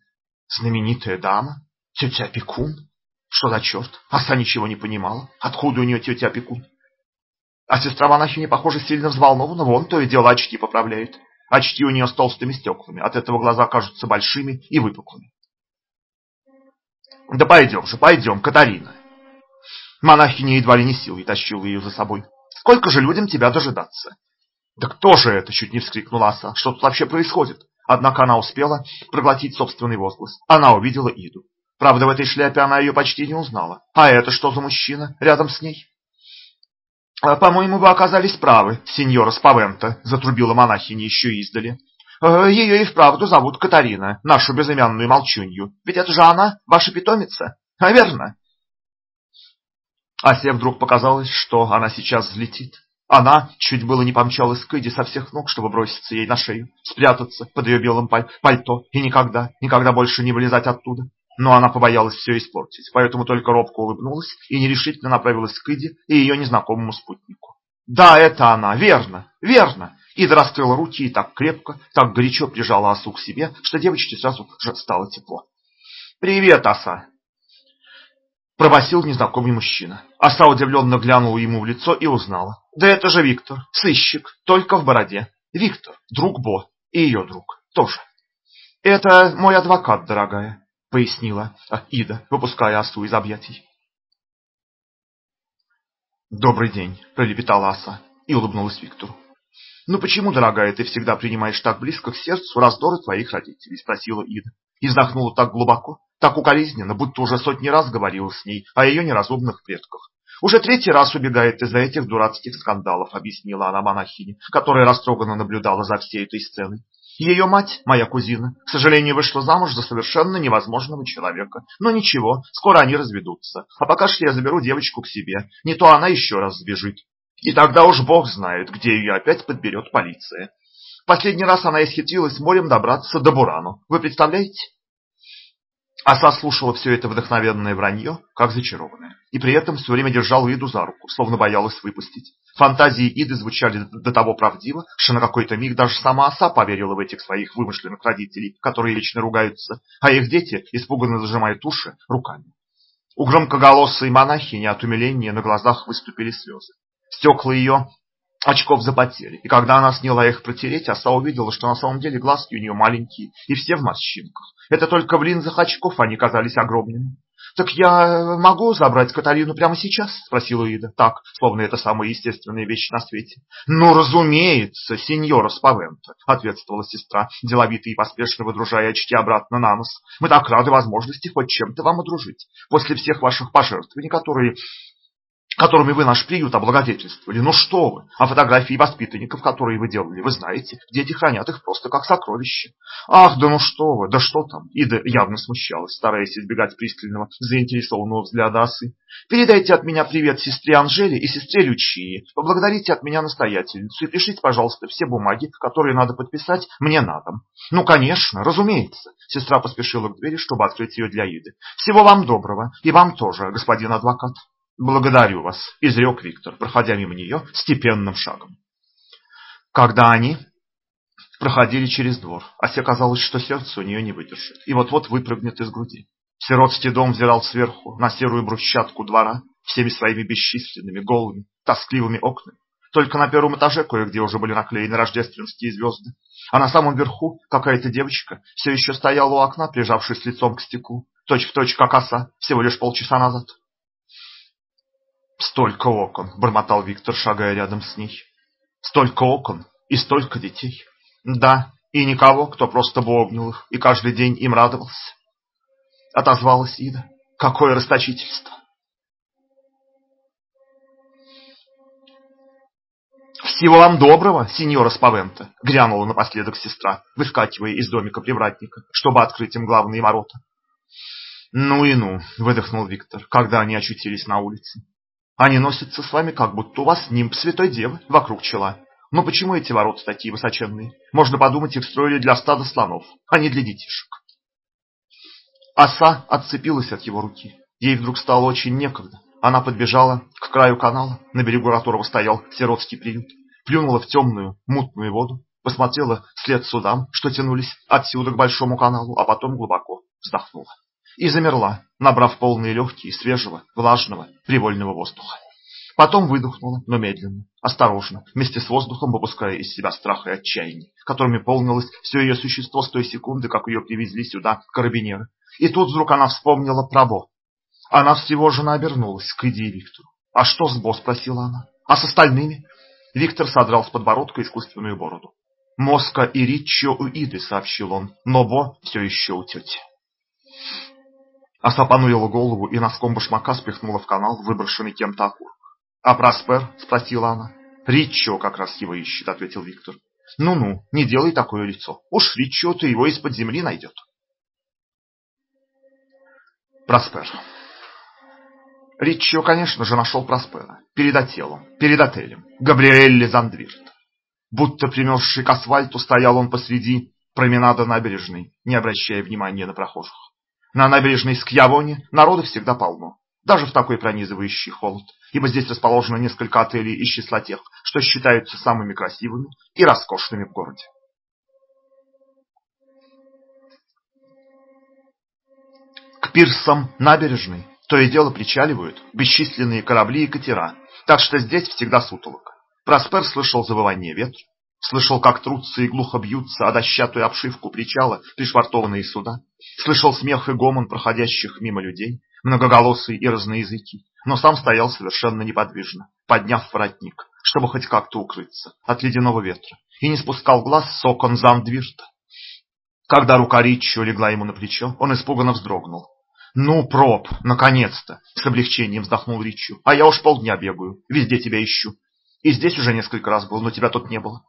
Знаменитая дама? Тетя-опекун? Что за черт? Оса ничего не понимала. Откуда у нее тетя опекун? А сестра монахини, похоже, сильно взволнована. Вон то и дело очки поправляет. Очки у нее с толстыми стеклами. От этого глаза кажутся большими и выпуклыми. Да пойдем же, пойдем, Катарина. Монахиня едва ли не силой тащила ее за собой. Сколько же людям тебя дожидаться? Да кто же это? Чуть не вскрикнула оса. Что тут вообще происходит? Однако она успела проглотить собственный возглас. Она увидела Иду. Правда, в этой шляпе она ее почти не узнала. А это что за мужчина рядом с ней? «А, «По-моему, вы оказались правы, сеньора Спавента», — затрубила монахиня еще издали. «Э, «Ее и вправду зовут Катарина, нашу безымянную молчунью. Ведь это же она, ваша питомица, а верно?» Асе вдруг показалось, что она сейчас взлетит. Она чуть было не помчалась к Иде со всех ног, чтобы броситься ей на шею, спрятаться под ее белым пальто и никогда, никогда больше не вылезать оттуда но она побоялась все испортить, поэтому только робко улыбнулась и нерешительно направилась к Иде и ее незнакомому спутнику. «Да, это она, верно, верно!» Ида раскрыла руки и так крепко, так горячо прижала осу к себе, что девочке сразу же стало тепло. «Привет, оса!» Пробасил незнакомый мужчина. Оса удивленно глянула ему в лицо и узнала. «Да это же Виктор, сыщик, только в бороде. Виктор, друг Бо и ее друг». тоже. Это мой адвокат, дорогая, пояснила Ида, выпуская осу из объятий. Добрый день, пролепетала оса и улыбнулась Виктору. «Ну почему, дорогая, ты всегда принимаешь так близко к сердцу раздоры твоих родителей?» – спросила Ида. И вздохнула так глубоко, так укоризненно, будто уже сотни раз говорила с ней о ее неразумных предках. «Уже третий раз убегает из-за этих дурацких скандалов», – объяснила она монахине, которая растроганно наблюдала за всей этой сценой. Ее мать, моя кузина, к сожалению, вышла замуж за совершенно невозможного человека. Но ничего, скоро они разведутся. А пока что я заберу девочку к себе, не то она еще раз сбежит. И тогда уж бог знает, где ее опять подберет полиция. Последний раз она исхитрилась морем добраться до Бурану. Вы представляете? Оса слушала все это вдохновенное вранье, как зачарованная, и при этом все время держала Иду за руку, словно боялась выпустить. Фантазии Иды звучали до того правдиво, что на какой-то миг даже сама оса поверила в этих своих вымышленных родителей, которые вечно ругаются, а их дети испуганно зажимают уши руками. У громкоголосой монахини от умиления на глазах выступили слезы. Стекла ее очков запотели, и когда она сняла их протереть, оса увидела, что на самом деле глазки у нее маленькие, и все в морщинках. Это только в линзах очков они казались огромными. «Так я могу забрать Каталину прямо сейчас?» – спросила Ида. Так, словно это самая естественная вещь на свете. «Ну, разумеется, сеньора Спавента», – ответствовала сестра, деловито и поспешно выдружая очки обратно на нос. «Мы так рады возможности хоть чем-то вам одружить. После всех ваших пожертвований, которые которыми вы наш приют облагодетельствовали. Ну что вы, а фотографии воспитанников, которые вы делали, вы знаете, дети хранят их просто как сокровище. Ах, да ну что вы, да что там? Ида явно смущалась, стараясь избегать пристального, заинтересованного взгляда осы. Передайте от меня привет сестре Анжеле и сестре Лючии. Поблагодарите от меня настоятельницу и пишите, пожалуйста, все бумаги, которые надо подписать мне на дом. Ну, конечно, разумеется. Сестра поспешила к двери, чтобы открыть ее для Иды. Всего вам доброго. И вам тоже, господин адвокат. «Благодарю вас», – изрек Виктор, проходя мимо нее степенным шагом. Когда они проходили через двор, Асе казалось, что сердце у нее не выдержит, и вот-вот выпрыгнет из груди. Сиротский дом взирал сверху на серую брусчатку двора всеми своими бесчисленными, голыми, тоскливыми окнами. Только на первом этаже кое-где уже были наклеены рождественские звезды, а на самом верху какая-то девочка все еще стояла у окна, прижавшись лицом к стеклу, точь-в-точь, точь, как оса, всего лишь полчаса назад. Столько окон, бормотал Виктор, шагая рядом с ней. Столько окон и столько детей. Да, и никого, кто просто бы обнял их и каждый день им радовался. Отозвалась Ида. Какое расточительство! «Всего вам доброго, сеньора Спавента!» — грянула напоследок сестра, выскакивая из домика привратника, чтобы открыть им главные ворота. «Ну и ну!» — выдохнул Виктор, когда они очутились на улице. Они носятся с вами, как будто у вас нимб Святой Девы вокруг чела. Но почему эти ворота такие высоченные? Можно подумать, их строили для стада слонов, а не для детишек. Оса отцепилась от его руки. Ей вдруг стало очень некогда. Она подбежала к краю канала, на берегу которого стоял сиротский приют, плюнула в темную, мутную воду, посмотрела вслед судам, что тянулись отсюда к большому каналу, а потом глубоко вздохнула и замерла, набрав полные легкие свежего, влажного, привольного воздуха. Потом выдохнула, но медленно, осторожно, вместе с воздухом выпуская из себя страх и отчаяние, которыми полнилось все ее существо с той секунды, как ее привезли сюда карабинеры. И тут вдруг она вспомнила про Бо. Она всего-жены обернулась к Иде и Виктору. «А что с Бо?» – спросила она. «А с остальными?» Виктор содрал с подбородка искусственную бороду. «Моска и Риччо у Иды», — сообщил он, — «но Бо все еще у тети». Оса понурила голову и носком башмака спихнула в канал выброшенный кем-то окурок. «А Проспер?» – спросила она. «Ричо как раз его ищет», – ответил Виктор. «Ну-ну, не делай такое лицо. Уж Ричо-то его из-под земли найдет». Проспер. Ричо, конечно же, нашел Проспера. Перед отелом, перед отелем. Габриэль Зандвирт. Будто примерзший к асфальту стоял он посреди променада набережной, не обращая внимания на прохожих. На набережной Скьявоне народу всегда полно, даже в такой пронизывающий холод, ибо здесь расположено несколько отелей из числа тех, что считаются самыми красивыми и роскошными в городе. К пирсам набережной то и дело причаливают бесчисленные корабли и катера, так что здесь всегда сутолок. Проспер слышал завывание ветра, Слышал, как трутся и глухо бьются о дощатую обшивку причала пришвартованные суда. Слышал смех и гомон проходящих мимо людей, многоголосый и разноязыкий, но сам стоял совершенно неподвижно, подняв воротник, чтобы хоть как-то укрыться от ледяного ветра, и не спускал глаз с окон замдвижта. Когда рука Риччо легла ему на плечо, он испуганно вздрогнул. «Ну, проб, наконец-то!» — с облегчением вздохнул Риччо. «А я уж полдня бегаю, везде тебя ищу. И здесь уже несколько раз был, но тебя тут не было.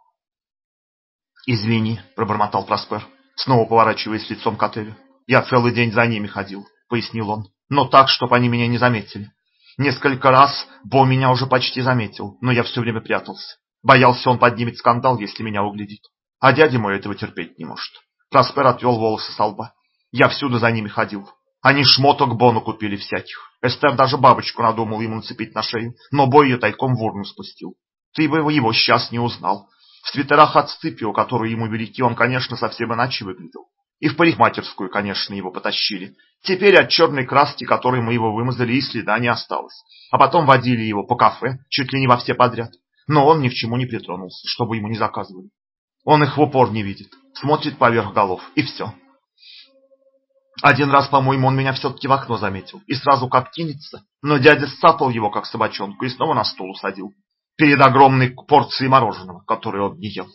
«Извини», — пробормотал Проспер, снова поворачиваясь лицом к отелю. «Я целый день за ними ходил», — пояснил он, — «но так, чтобы они меня не заметили. Несколько раз Бо меня уже почти заметил, но я все время прятался. Боялся, он поднимет скандал, если меня углядит. А дядя мой этого терпеть не может». Проспер отвел волосы со лба. «Я всюду за ними ходил. Они шмоток Бону купили всяких. Эстер даже бабочку надумал ему нацепить на шею, но Бо ее тайком в урну спустил. Ты бы его сейчас не узнал. В свитерах от Сципио, которые ему велики, он, конечно, совсем иначе выглядел. И в парикмахерскую, конечно, его потащили. Теперь от черной краски, которой мы его вымазали, и следа не осталось. А потом водили его по кафе, чуть ли не во все подряд. Но он ни к чему не притронулся, чтобы ему не заказывали. Он их в упор не видит, смотрит поверх голов, и все. Один раз, по-моему, он меня все-таки в окно заметил и сразу как кинется, но дядя сцапал его, как собачонку, и снова на стол усадил перед огромной порцией мороженого, которую он не ел.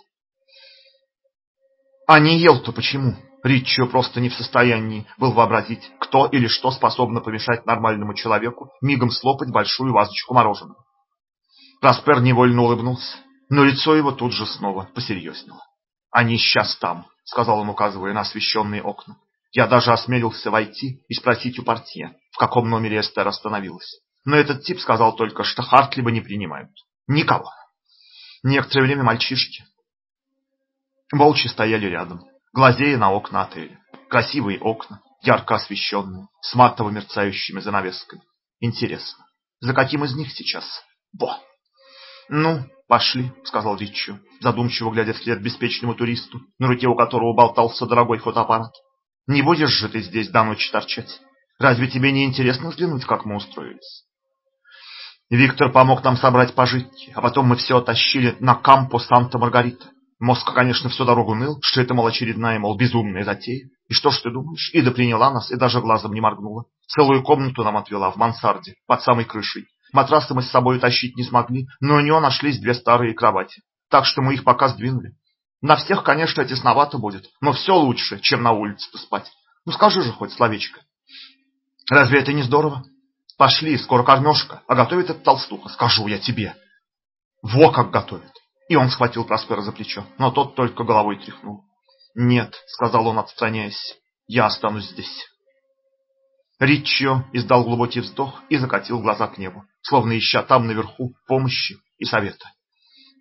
А не ел-то почему? Риччо просто не в состоянии был вообразить, кто или что способно помешать нормальному человеку мигом слопать большую вазочку мороженого. Праспер невольно улыбнулся, но лицо его тут же снова посерьезнело. «Они сейчас там», — сказал он, указывая на освещенные окна. Я даже осмелился войти и спросить у портье, в каком номере Эстер остановилась. Но этот тип сказал только, что Хартлиба не принимают. Никого. Некоторое время мальчишки молча стояли рядом, глазея на окна отеля. Красивые окна, ярко освещенные, с матово мерцающими занавесками. Интересно, за каким из них сейчас? Бо! Ну, пошли, сказал Риччо, задумчиво глядя вслед беспечному туристу, на руке у которого болтался дорогой фотоаппарат. Не будешь же ты здесь до ночи торчать? Разве тебе не интересно взглянуть, как мы устроились? Виктор помог нам собрать пожитки, а потом мы все оттащили на кампо Санта-Маргарита. Мозг, конечно, всю дорогу ныл, что это, мол, очередная, мол, безумная затея. И что ж ты думаешь? Ида приняла нас и даже глазом не моргнула. Целую комнату нам отвела в мансарде, под самой крышей. Матрасы мы с собой тащить не смогли, но у нее нашлись две старые кровати. Так что мы их пока сдвинули. На всех, конечно, тесновато будет, но все лучше, чем на улице-то спать. Ну скажи же хоть словечко. Разве это не здорово? Пошли, скоро кормежка, а готовит эта толстуха, скажу я тебе. Во как готовит. И он схватил Проспера за плечо, но тот только головой тряхнул. «Нет», — сказал он, отстраняясь, — «я останусь здесь». Риччо издал глубокий вздох и закатил глаза к небу, словно ища там наверху помощи и совета.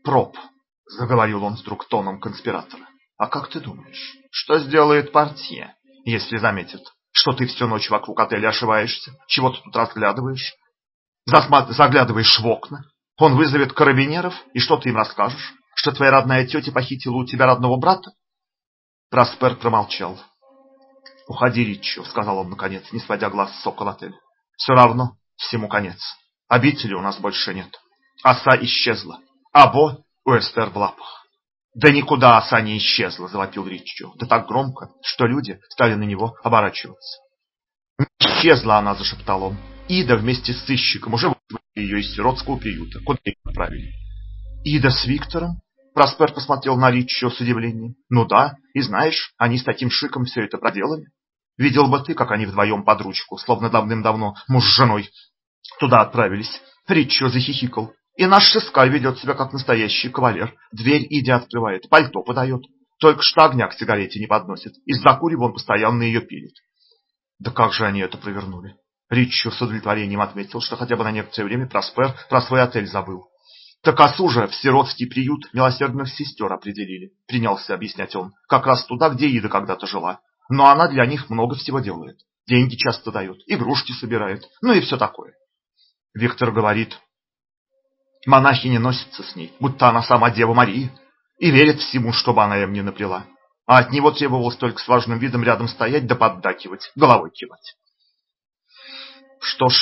«Проб», — заговорил он вдруг тоном конспиратора, — «а как ты думаешь, что сделает партия, если заметит, что ты всю ночь вокруг отеля ошиваешься, чего ты тут разглядываешь, заглядываешь в окна. Он вызовет карабинеров, и что ты им расскажешь? Что твоя родная тетя похитила у тебя родного брата? Проспер промолчал. «Уходи, Риччо», — сказал он наконец, не сводя глаз с около отеля. «Все равно всему конец. Обители у нас больше нет. Оса исчезла. Або у Эстер в лапах. Да никуда оса не исчезла, завопил Риччо. Да так громко, что люди стали на него оборачиваться. Не исчезла она, зашептал он. Ида вместе с сыщиком уже вызвали ее из сиротского приюта. Куда ее отправили? Ида с Виктором? Проспер посмотрел на Риччо с удивлением. Ну да, и знаешь, они с таким шиком все это проделали. Видел бы ты, как они вдвоем под ручку, словно давным-давно муж с женой, туда отправились. Риччо захихикал. И наш Шискай ведет себя как настоящий кавалер. Дверь идя открывает, пальто подает. Только что огня к сигарете не подносит. Из-за курева он постоянно ее пилит. Да как же они это провернули? Риччо с удовлетворением отметил, что хотя бы на некоторое время Проспер про свой отель забыл. Так осу же в сиротский приют милосердных сестер определили, принялся объяснять он, как раз туда, где Ида когда-то жила. Но она для них много всего делает. Деньги часто дает, игрушки собирает, ну и все такое. Виктор говорит, Монахи не носятся с ней, будто она сама Дева Мария, и верят всему, чтобы она им не наплела. А от него требовалось только с важным видом рядом стоять да поддакивать, головой кивать. Что ж,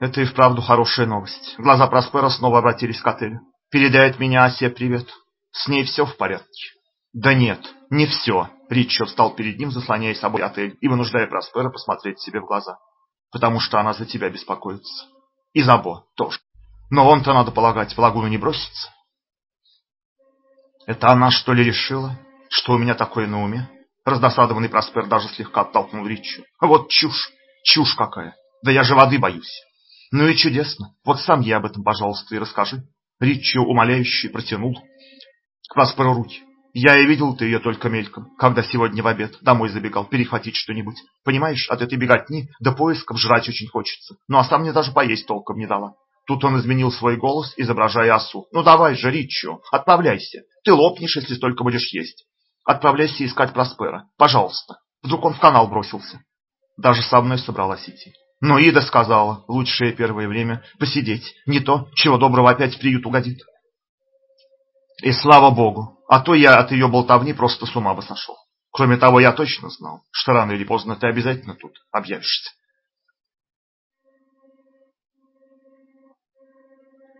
это и вправду хорошая новость. Глаза Проспера снова обратились к отелю. Передает меня Осе привет. С ней все в порядке. Да нет, не все. Риччо встал перед ним, заслоняя собой отель и вынуждая Проспера посмотреть себе в глаза. Потому что она за тебя беспокоится. И за Бо тоже. Но он-то, надо полагать, в лагуну не бросится. Это она, что ли, решила, что у меня такое на уме? Раздосадованный Проспер даже слегка оттолкнул Риччо. Вот чушь, чушь какая. Да я же воды боюсь. Ну и чудесно. Вот сам ей об этом, пожалуйста, и расскажи. Риччо умоляюще протянул к Просперу руки. Я и видел ты ее только мельком, когда сегодня в обед домой забегал перехватить что-нибудь. Понимаешь, от этой беготни до поисков жрать очень хочется. Ну а сам мне даже поесть толком не дала. Тут он изменил свой голос, изображая осу. Ну давай же, Риччо, отправляйся. Ты лопнешь, если столько будешь есть. Отправляйся искать Проспера. Пожалуйста. Вдруг он в канал бросился. Даже со мной собралась идти. Но Ида сказала, лучшее первое время посидеть. Не то, чего доброго опять в приют угодит. И слава богу, а то я от ее болтовни просто с ума бы сошел. Кроме того, я точно знал, что рано или поздно ты обязательно тут объявишься.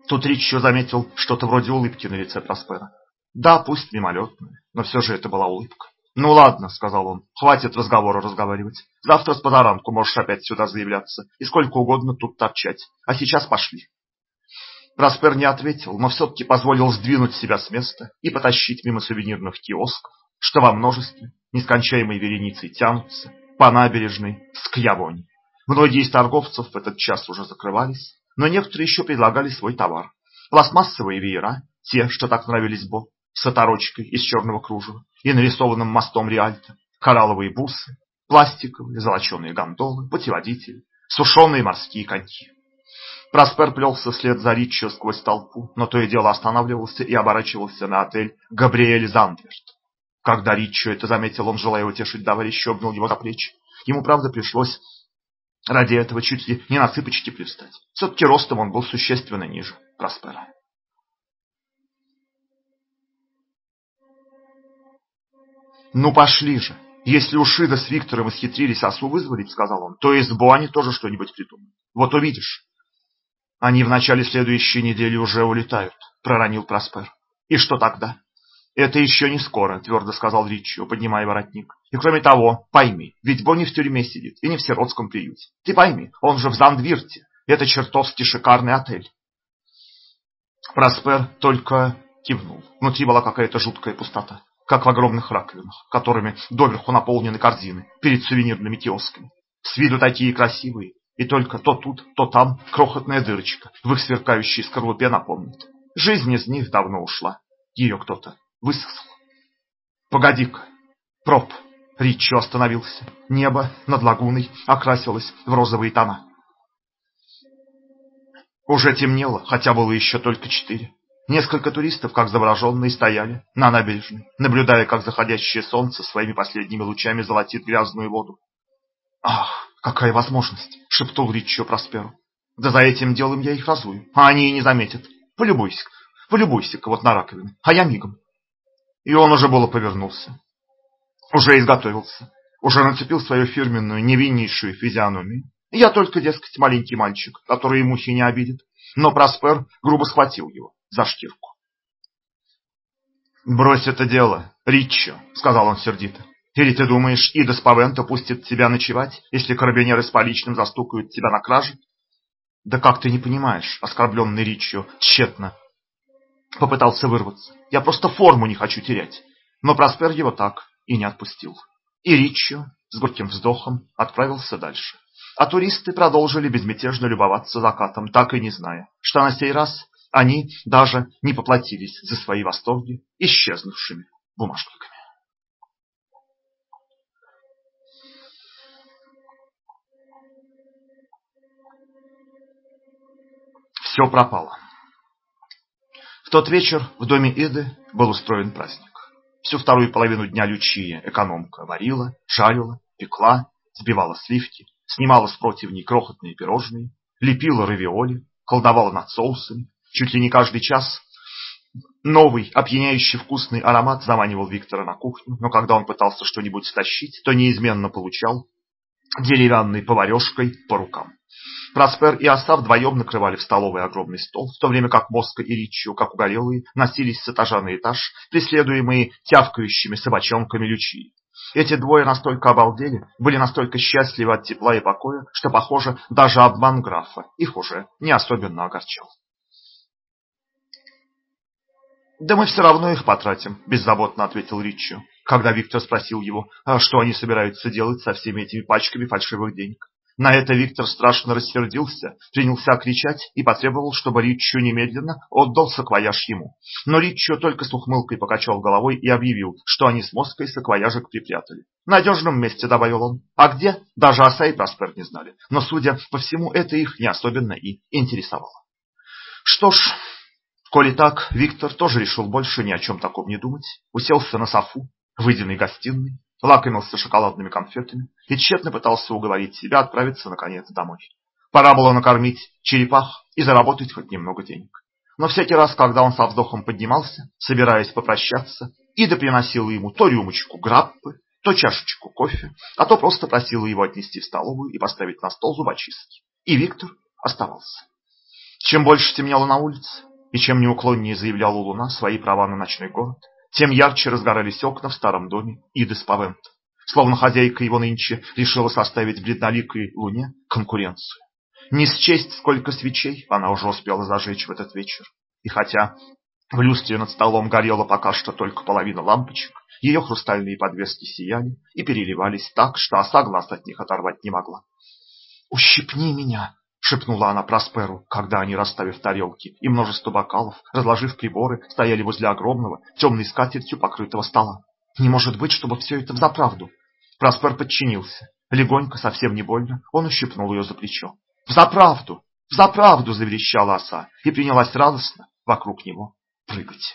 Тут Рич еще заметил что-то вроде улыбки на лице Проспера. Да, пусть мимолетная, но все же это была улыбка. «Ну ладно», — сказал он, — «хватит разговора разговаривать. Завтра с позаранку можешь опять сюда заявляться и сколько угодно тут торчать. А сейчас пошли». Праспер не ответил, но все-таки позволил сдвинуть себя с места и потащить мимо сувенирных киосков, что во множестве, нескончаемой вереницей тянутся по набережной Скьявони. Многие из торговцев в этот час уже закрывались, но некоторые еще предлагали свой товар. Пластмассовые веера, те, что так нравились Бо, с оторочкой из черного кружева и нарисованным мостом Риальто, коралловые бусы, пластиковые золоченые гондолы, путеводители, сушеные морские коньки. Проспер плелся вслед за Риччо сквозь толпу, но то и дело останавливался и оборачивался на отель Габриэль Зандверт. Когда Риччо это заметил, он, желая утешить товарища, обнял его за плечи. Ему, правда, пришлось ради этого чуть ли не на цыпочки привстать. Все-таки ростом он был существенно ниже Проспера. «Ну пошли же! Если у Шида с Виктором исхитрились осу вызволить, — сказал он, — то и с Бо они тоже что-нибудь придумают. Вот увидишь!» Они в начале следующей недели уже улетают, проронил Проспер. И что тогда? Это еще не скоро, твердо сказал Риччо, поднимая воротник. И кроме того, пойми, ведь Бонни в тюрьме сидит, и не в сиротском приюте. Ты пойми, он же в Зандвирте. Это чертовски шикарный отель. Проспер только кивнул. Внутри была какая-то жуткая пустота, как в огромных раковинах, которыми доверху наполнены корзины перед сувенирными киосками. С виду такие красивые, и только то тут, то там крохотная дырочка в их сверкающей скорлупе напомнит. Жизнь из них давно ушла. Ее кто-то высосал. Погоди-ка. Проб. Ричо остановился. Небо над лагуной окрасилось в розовые тона. Уже темнело, хотя было еще только четыре. Несколько туристов, как завороженные, стояли на набережной, наблюдая, как заходящее солнце своими последними лучами золотит грязную воду. Ах, какая возможность, шептал Риччо Просперу. Да за этим делом я их разую, а они и не заметят. Полюбуйся, полюбуйся-ка вот на раковину, а я мигом. И он уже было повернулся. Уже изготовился. Уже нацепил свою фирменную невиннейшую физиономию. Я только, дескать, маленький мальчик, который и не обидит. Но Проспер грубо схватил его за штирку. «Брось это дело, Риччо», — сказал он сердито. Или ты думаешь, Ида с Павенто пустит тебя ночевать, если карабинеры с поличным застукают тебя на краже? Да как ты не понимаешь, оскорбленный Ричью тщетно попытался вырваться. Я просто форму не хочу терять. Но Проспер его так и не отпустил. И Ричью с горьким вздохом отправился дальше. А туристы продолжили безмятежно любоваться закатом, так и не зная, что на сей раз они даже не поплатились за свои восторги исчезнувшими бумажками. Все пропало. В тот вечер в доме Иды был устроен праздник. Всю вторую половину дня Лючия экономка варила, жарила, пекла, сбивала сливки, снимала с противней крохотные пирожные, лепила равиоли, колдовала над соусами. Чуть ли не каждый час новый, опьяняющий вкусный аромат заманивал Виктора на кухню, но когда он пытался что-нибудь стащить, то неизменно получал деревянной поварешкой по рукам. Проспер и Оса вдвоем накрывали в столовой огромный стол, в то время как Моска и Риччо, как угорелые, носились с этажа на этаж, преследуемые тявкающими собачонками Лючи. Эти двое настолько обалдели, были настолько счастливы от тепла и покоя, что, похоже, даже обман графа их уже не особенно огорчал. «Да мы все равно их потратим», – беззаботно ответил Риччо, когда Виктор спросил его, а что они собираются делать со всеми этими пачками фальшивых денег. На это Виктор страшно рассердился, принялся кричать и потребовал, чтобы Риччо немедленно отдал саквояж ему. Но Риччо только с ухмылкой покачал головой и объявил, что они с Моской саквояжик припрятали. В надежном месте, добавил он. А где? Даже Оса и Проспер не знали. Но, судя по всему, это их не особенно и интересовало. Что ж, коли так, Виктор тоже решил больше ни о чем таком не думать, уселся на софу, выйденной гостиной, лакомился шоколадными конфетами и тщетно пытался уговорить себя отправиться наконец домой. Пора было накормить черепах и заработать хоть немного денег. Но всякий раз, когда он со вздохом поднимался, собираясь попрощаться, Ида приносила ему то рюмочку граппы, то чашечку кофе, а то просто просила его отнести в столовую и поставить на стол зубочистки. И Виктор оставался. Чем больше темнело на улице, и чем неуклоннее заявляла луна свои права на ночной город, тем ярче разгорались окна в старом доме Иды Спавент. Словно хозяйка его нынче решила составить бледноликой луне конкуренцию. Не счесть, сколько свечей она уже успела зажечь в этот вечер. И хотя в люстре над столом горела пока что только половина лампочек, ее хрустальные подвески сияли и переливались так, что оса глаз от них оторвать не могла. «Ущипни меня!» Шепнула она Просперу, когда они, расставив тарелки и множество бокалов, разложив приборы, стояли возле огромного, темной скатертью покрытого стола. Не может быть, чтобы все это взаправду. Проспер подчинился. Легонько, совсем не больно, он ущипнул ее за плечо. «Взаправду! Взаправду!» – заверещала оса и принялась радостно вокруг него прыгать.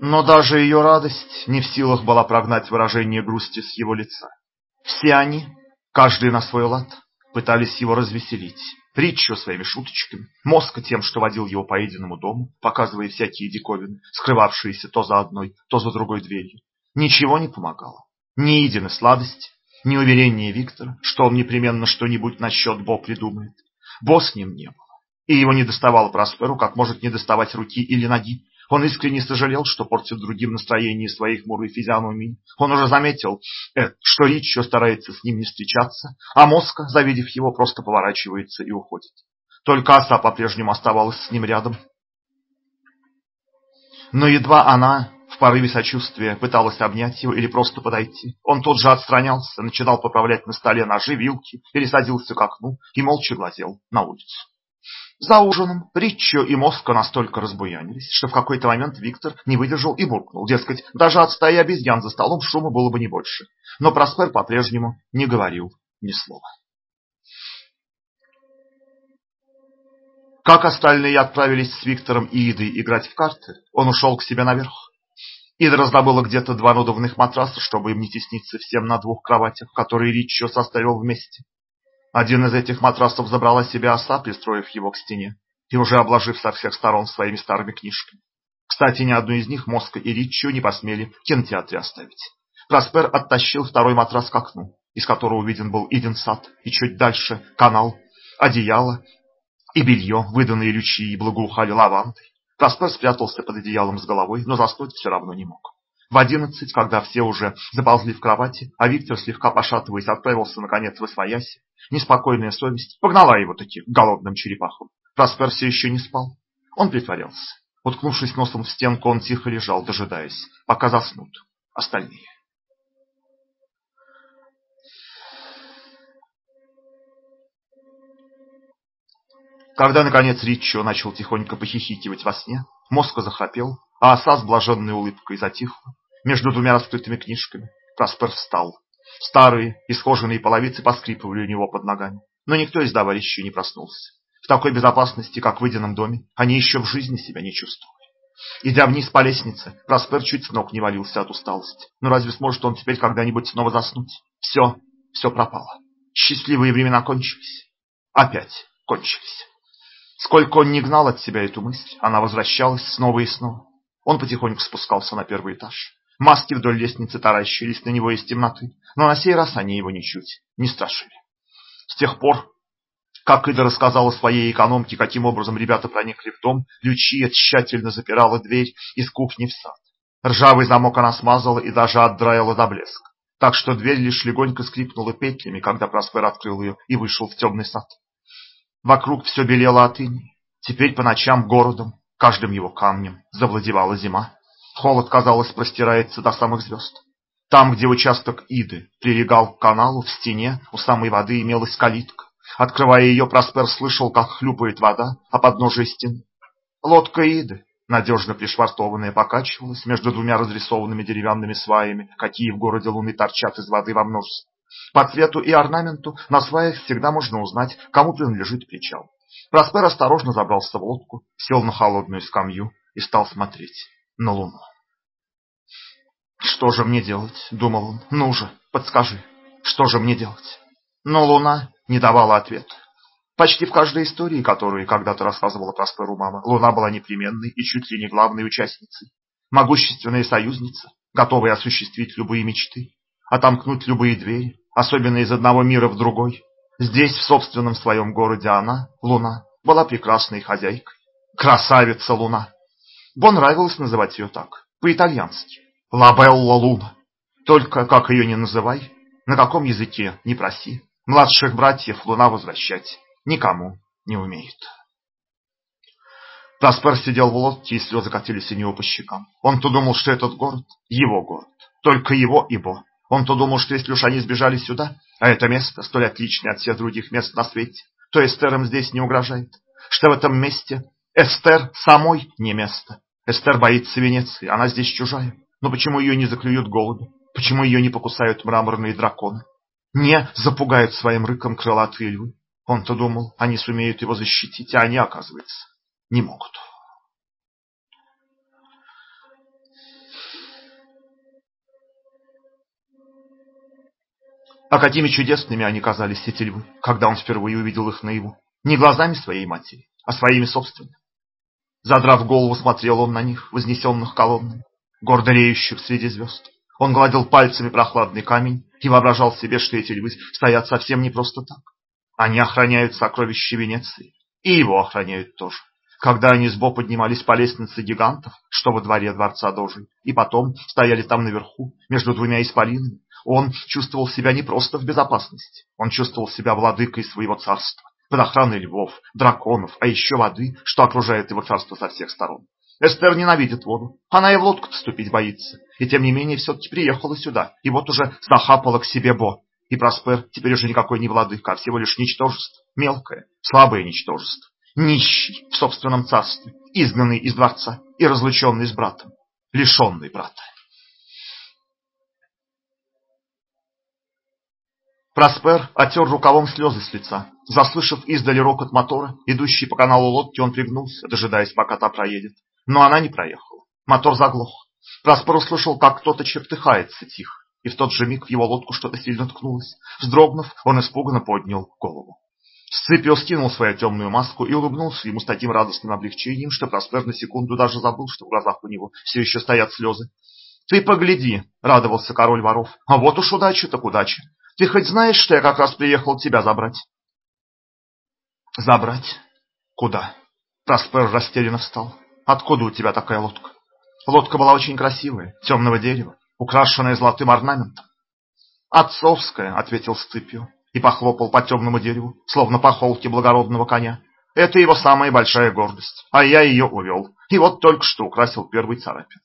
Но даже ее радость не в силах была прогнать выражение грусти с его лица. Все они, каждый на свой лад, пытались его развеселить. Риччо своими шуточками, Моска тем, что водил его по единому дому, показывая всякие диковины, скрывавшиеся то за одной, то за другой дверью. Ничего не помогало. Ни единой сладости, ни уверения Виктора, что он непременно что-нибудь насчет Бо придумает. Бо с ним не было. И его не доставало Просперу, как может не доставать руки или ноги, он искренне сожалел, что портит другим настроение своих хмурой физиономии. Он уже заметил, э, что Риччо старается с ним не встречаться, а Моска, завидев его, просто поворачивается и уходит. Только оса по-прежнему оставалась с ним рядом. Но едва она в порыве сочувствия пыталась обнять его или просто подойти, он тут же отстранялся, начинал поправлять на столе ножи, вилки или садился к окну и молча глазел на улицу. За ужином Риччо и Моска настолько разбуянились, что в какой-то момент Виктор не выдержал и буркнул, дескать, даже от стаи обезьян за столом шума было бы не больше. Но Проспер по-прежнему не говорил ни слова. Как остальные отправились с Виктором и Идой играть в карты, он ушел к себе наверх. Ида раздобыла где-то два надувных матраса, чтобы им не тесниться всем на двух кроватях, которые Риччо составил вместе. Один из этих матрасов забрала себе оса, пристроив его к стене и уже обложив со всех сторон своими старыми книжками. Кстати, ни одну из них Моска и Риччо не посмели в кинотеатре оставить. Проспер оттащил второй матрас к окну, из которого виден был Иден сад, и чуть дальше канал, одеяло и белье, выданные лючи и благоухали лавандой. Проспер спрятался под одеялом с головой, но заснуть все равно не мог. В одиннадцать, когда все уже заползли в кровати, а Виктор, слегка пошатываясь, отправился наконец в освояси, неспокойная совесть погнала его таки голодным черепахом. Проспер все еще не спал. Он притворялся. Уткнувшись носом в стенку, он тихо лежал, дожидаясь, пока заснут остальные. Когда, наконец, Риччо начал тихонько похихикивать во сне, мозг захрапел, а оса с блаженной улыбкой затихла, между двумя раскрытыми книжками Каспер встал. Старые, исхоженные половицы поскрипывали у него под ногами, но никто из товарищей не проснулся. В такой безопасности, как в выеденном доме, они еще в жизни себя не чувствовали. Идя вниз по лестнице, Проспер чуть с ног не валился от усталости. Но разве сможет он теперь когда-нибудь снова заснуть? Все, все пропало. Счастливые времена кончились. Опять кончились. Сколько он не гнал от себя эту мысль, она возвращалась снова и снова. Он потихоньку спускался на первый этаж. Маски вдоль лестницы таращились на него из темноты, но на сей раз они его ничуть не страшили. С тех пор, как Ида рассказала своей экономке, каким образом ребята проникли в дом, Лючия тщательно запирала дверь из кухни в сад. Ржавый замок она смазала и даже отдраила до блеска, так что дверь лишь легонько скрипнула петлями, когда Проспер открыл ее и вышел в темный сад. Вокруг все белело от иней. Теперь по ночам городом, каждым его камнем, завладевала зима. Холод, казалось, простирается до самых звезд. Там, где участок Иды прилегал к каналу, в стене у самой воды имелась калитка. Открывая ее, Проспер слышал, как хлюпает вода о подножии стены. Лодка Иды, надежно пришвартованная, покачивалась между двумя разрисованными деревянными сваями, какие в городе Луны торчат из воды во множестве. По цвету и орнаменту на сваях всегда можно узнать, кому принадлежит причал. Проспер осторожно забрался в лодку, сел на холодную скамью и стал смотреть на луну. «Что же мне делать?» — думал он. «Ну же, подскажи, что же мне делать?» Но луна не давала ответа. Почти в каждой истории, которую когда-то рассказывала Просперу мама, Луна была непременной и чуть ли не главной участницей. Могущественная союзница, готовая осуществить любые мечты, отомкнуть любые двери, особенно из одного мира в другой. Здесь, в собственном своем городе, она, Луна, была прекрасной хозяйкой. Красавица Луна. Бо нравилось называть ее так, по-итальянски. Лабелла Луна. Только, как ее не называй, на каком языке не проси, младших братьев Луна возвращать никому не умеет. Таспер сидел в лодке, и слезы катились у него по щекам. Он-то думал, что этот город – его город, только его и Бо. Он-то думал, что если уж они сбежали сюда, а это место столь отличное от всех других мест на свете, то Эстер им здесь не угрожает, что в этом месте Эстер самой не место. Эстер боится Венеции, она здесь чужая. Но почему ее не заклюют голуби? Почему ее не покусают мраморные драконы? Не запугают своим рыком крылатые львы? Он-то думал, они сумеют его защитить, а они, оказывается, не могут. А какими чудесными они казались, эти львы, когда он впервые увидел их наяву. Не глазами своей матери, а своими собственными. Задрав голову, смотрел он на них, вознесенных колоннами, гордо реющих среди звезд. Он гладил пальцами прохладный камень и воображал себе, что эти львы стоят совсем не просто так. Они охраняют сокровища Венеции, и его охраняют тоже. Когда они с Бо поднимались по лестнице гигантов, что во дворе дворца Дожи, и потом стояли там наверху, между двумя исполинами, он чувствовал себя не просто в безопасности, он чувствовал себя владыкой своего царства, под охраной львов, драконов, а еще воды, что окружает его царство со всех сторон. Эстер ненавидит воду, она и в лодку вступить боится, и тем не менее все-таки приехала сюда, и вот уже захапала к себе Бо, и Проспер теперь уже никакой не владыка, а всего лишь ничтожество, мелкое, слабое ничтожество, нищий в собственном царстве, изгнанный из дворца и разлученный с братом, лишенный брата. Проспер отер рукавом слезы с лица. Заслышав издали рокот мотора, идущий по каналу лодки, он пригнулся, дожидаясь, пока та проедет. Но она не проехала. Мотор заглох. Проспер услышал, как кто-то чертыхается тихо и в тот же миг в его лодку что-то сильно ткнулось. Вздрогнув, он испуганно поднял голову. Сципио скинул свою темную маску и улыбнулся ему с таким радостным облегчением, что Проспер на секунду даже забыл, что в глазах у него все еще стоят слезы. «Ты погляди!» — радовался король воров. «А вот уж удача так удача! Ты хоть знаешь, что я как раз приехал тебя забрать?» «Забрать? Куда?» Проспер растерянно встал. «Откуда у тебя такая лодка?» Лодка была очень красивая, темного дерева, украшенная золотым орнаментом. «Отцовская», — ответил Сципио и похлопал по темному дереву, словно по холке благородного коня. «Это его самая большая гордость, а я ее увел, и вот только что украсил первый царапин».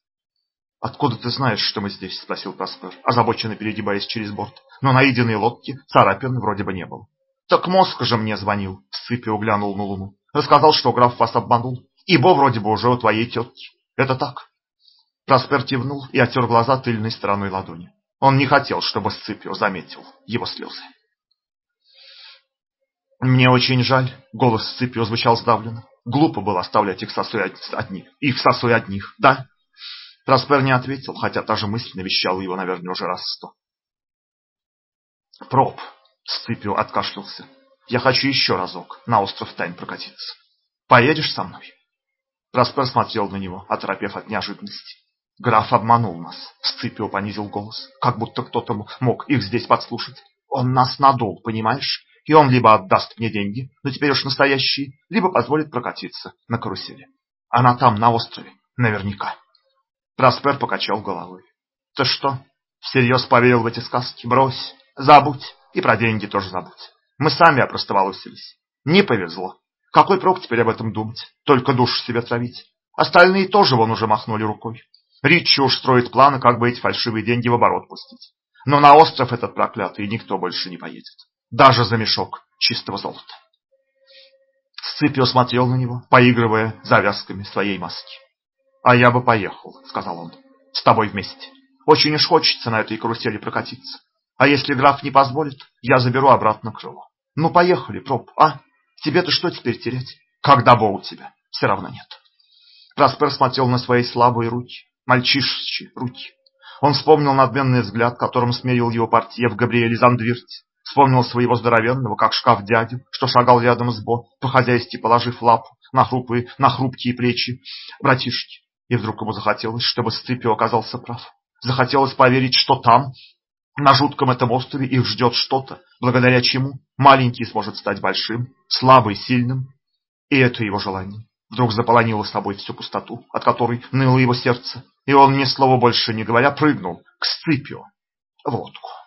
«Откуда ты знаешь, что мы здесь?» — спросил Проспер, озабоченно перегибаясь через борт. Но на единой лодке царапин вроде бы не было. «Так мозг же мне звонил», — Сципио глянул на луну. «Рассказал, что граф вас обманул, ибо вроде бы уже у твоей тетки. Это так?» Проспер кивнул и оттер глаза тыльной стороной ладони. Он не хотел, чтобы Сципио заметил его слезы. «Мне очень жаль», — голос Сципио звучал сдавленно. «Глупо было оставлять их сосой одних. Их сосой одних, да?» Проспер не ответил, хотя та же мысль навещала его, наверное, уже раз сто. «Проб», — Сципио откашлялся. «Я хочу еще разок на остров Тайн прокатиться. Поедешь со мной?» Распер смотрел на него, оторопев от неожиданности. Граф обманул нас. Сципио понизил голос, как будто кто-то мог их здесь подслушать. Он нас надул, понимаешь? И он либо отдаст мне деньги, но теперь уж настоящие, либо позволит прокатиться на карусели. Она там, на острове, наверняка. Распер покачал головой. Ты что, всерьез поверил в эти сказки? Брось, забудь, и про деньги тоже забудь. Мы сами опростоволосились. Не повезло. Какой прок теперь об этом думать? Только душу себе травить. Остальные тоже вон уже махнули рукой. Ричи уж строит планы, как бы эти фальшивые деньги в оборот пустить. Но на остров этот проклятый никто больше не поедет. Даже за мешок чистого золота. Сципио смотрел на него, поигрывая завязками своей маски. «А я бы поехал», — сказал он, — «с тобой вместе. Очень уж хочется на этой карусели прокатиться. А если граф не позволит, я заберу обратно крыло. Ну, поехали, проб, а? Тебе-то что теперь терять? Когда бы у тебя? Все равно нет». Распер смотрел на свои слабые руки, мальчишечьи руки. Он вспомнил надменный взгляд, которым смерил его портье в Габриэле Зандвирте. Вспомнил своего здоровенного, как шкаф дядю, что шагал рядом с Бо, по-хозяйски положив лапу на хрупкие, на хрупкие плечи братишки. И вдруг ему захотелось, чтобы Сципио оказался прав. Захотелось поверить, что там, на жутком этом острове, их ждет что-то, благодаря чему маленький сможет стать большим, слабый сильным. И это его желание вдруг заполонило собой всю пустоту, от которой ныло его сердце, и он, ни слова больше не говоря, прыгнул к Сципио в.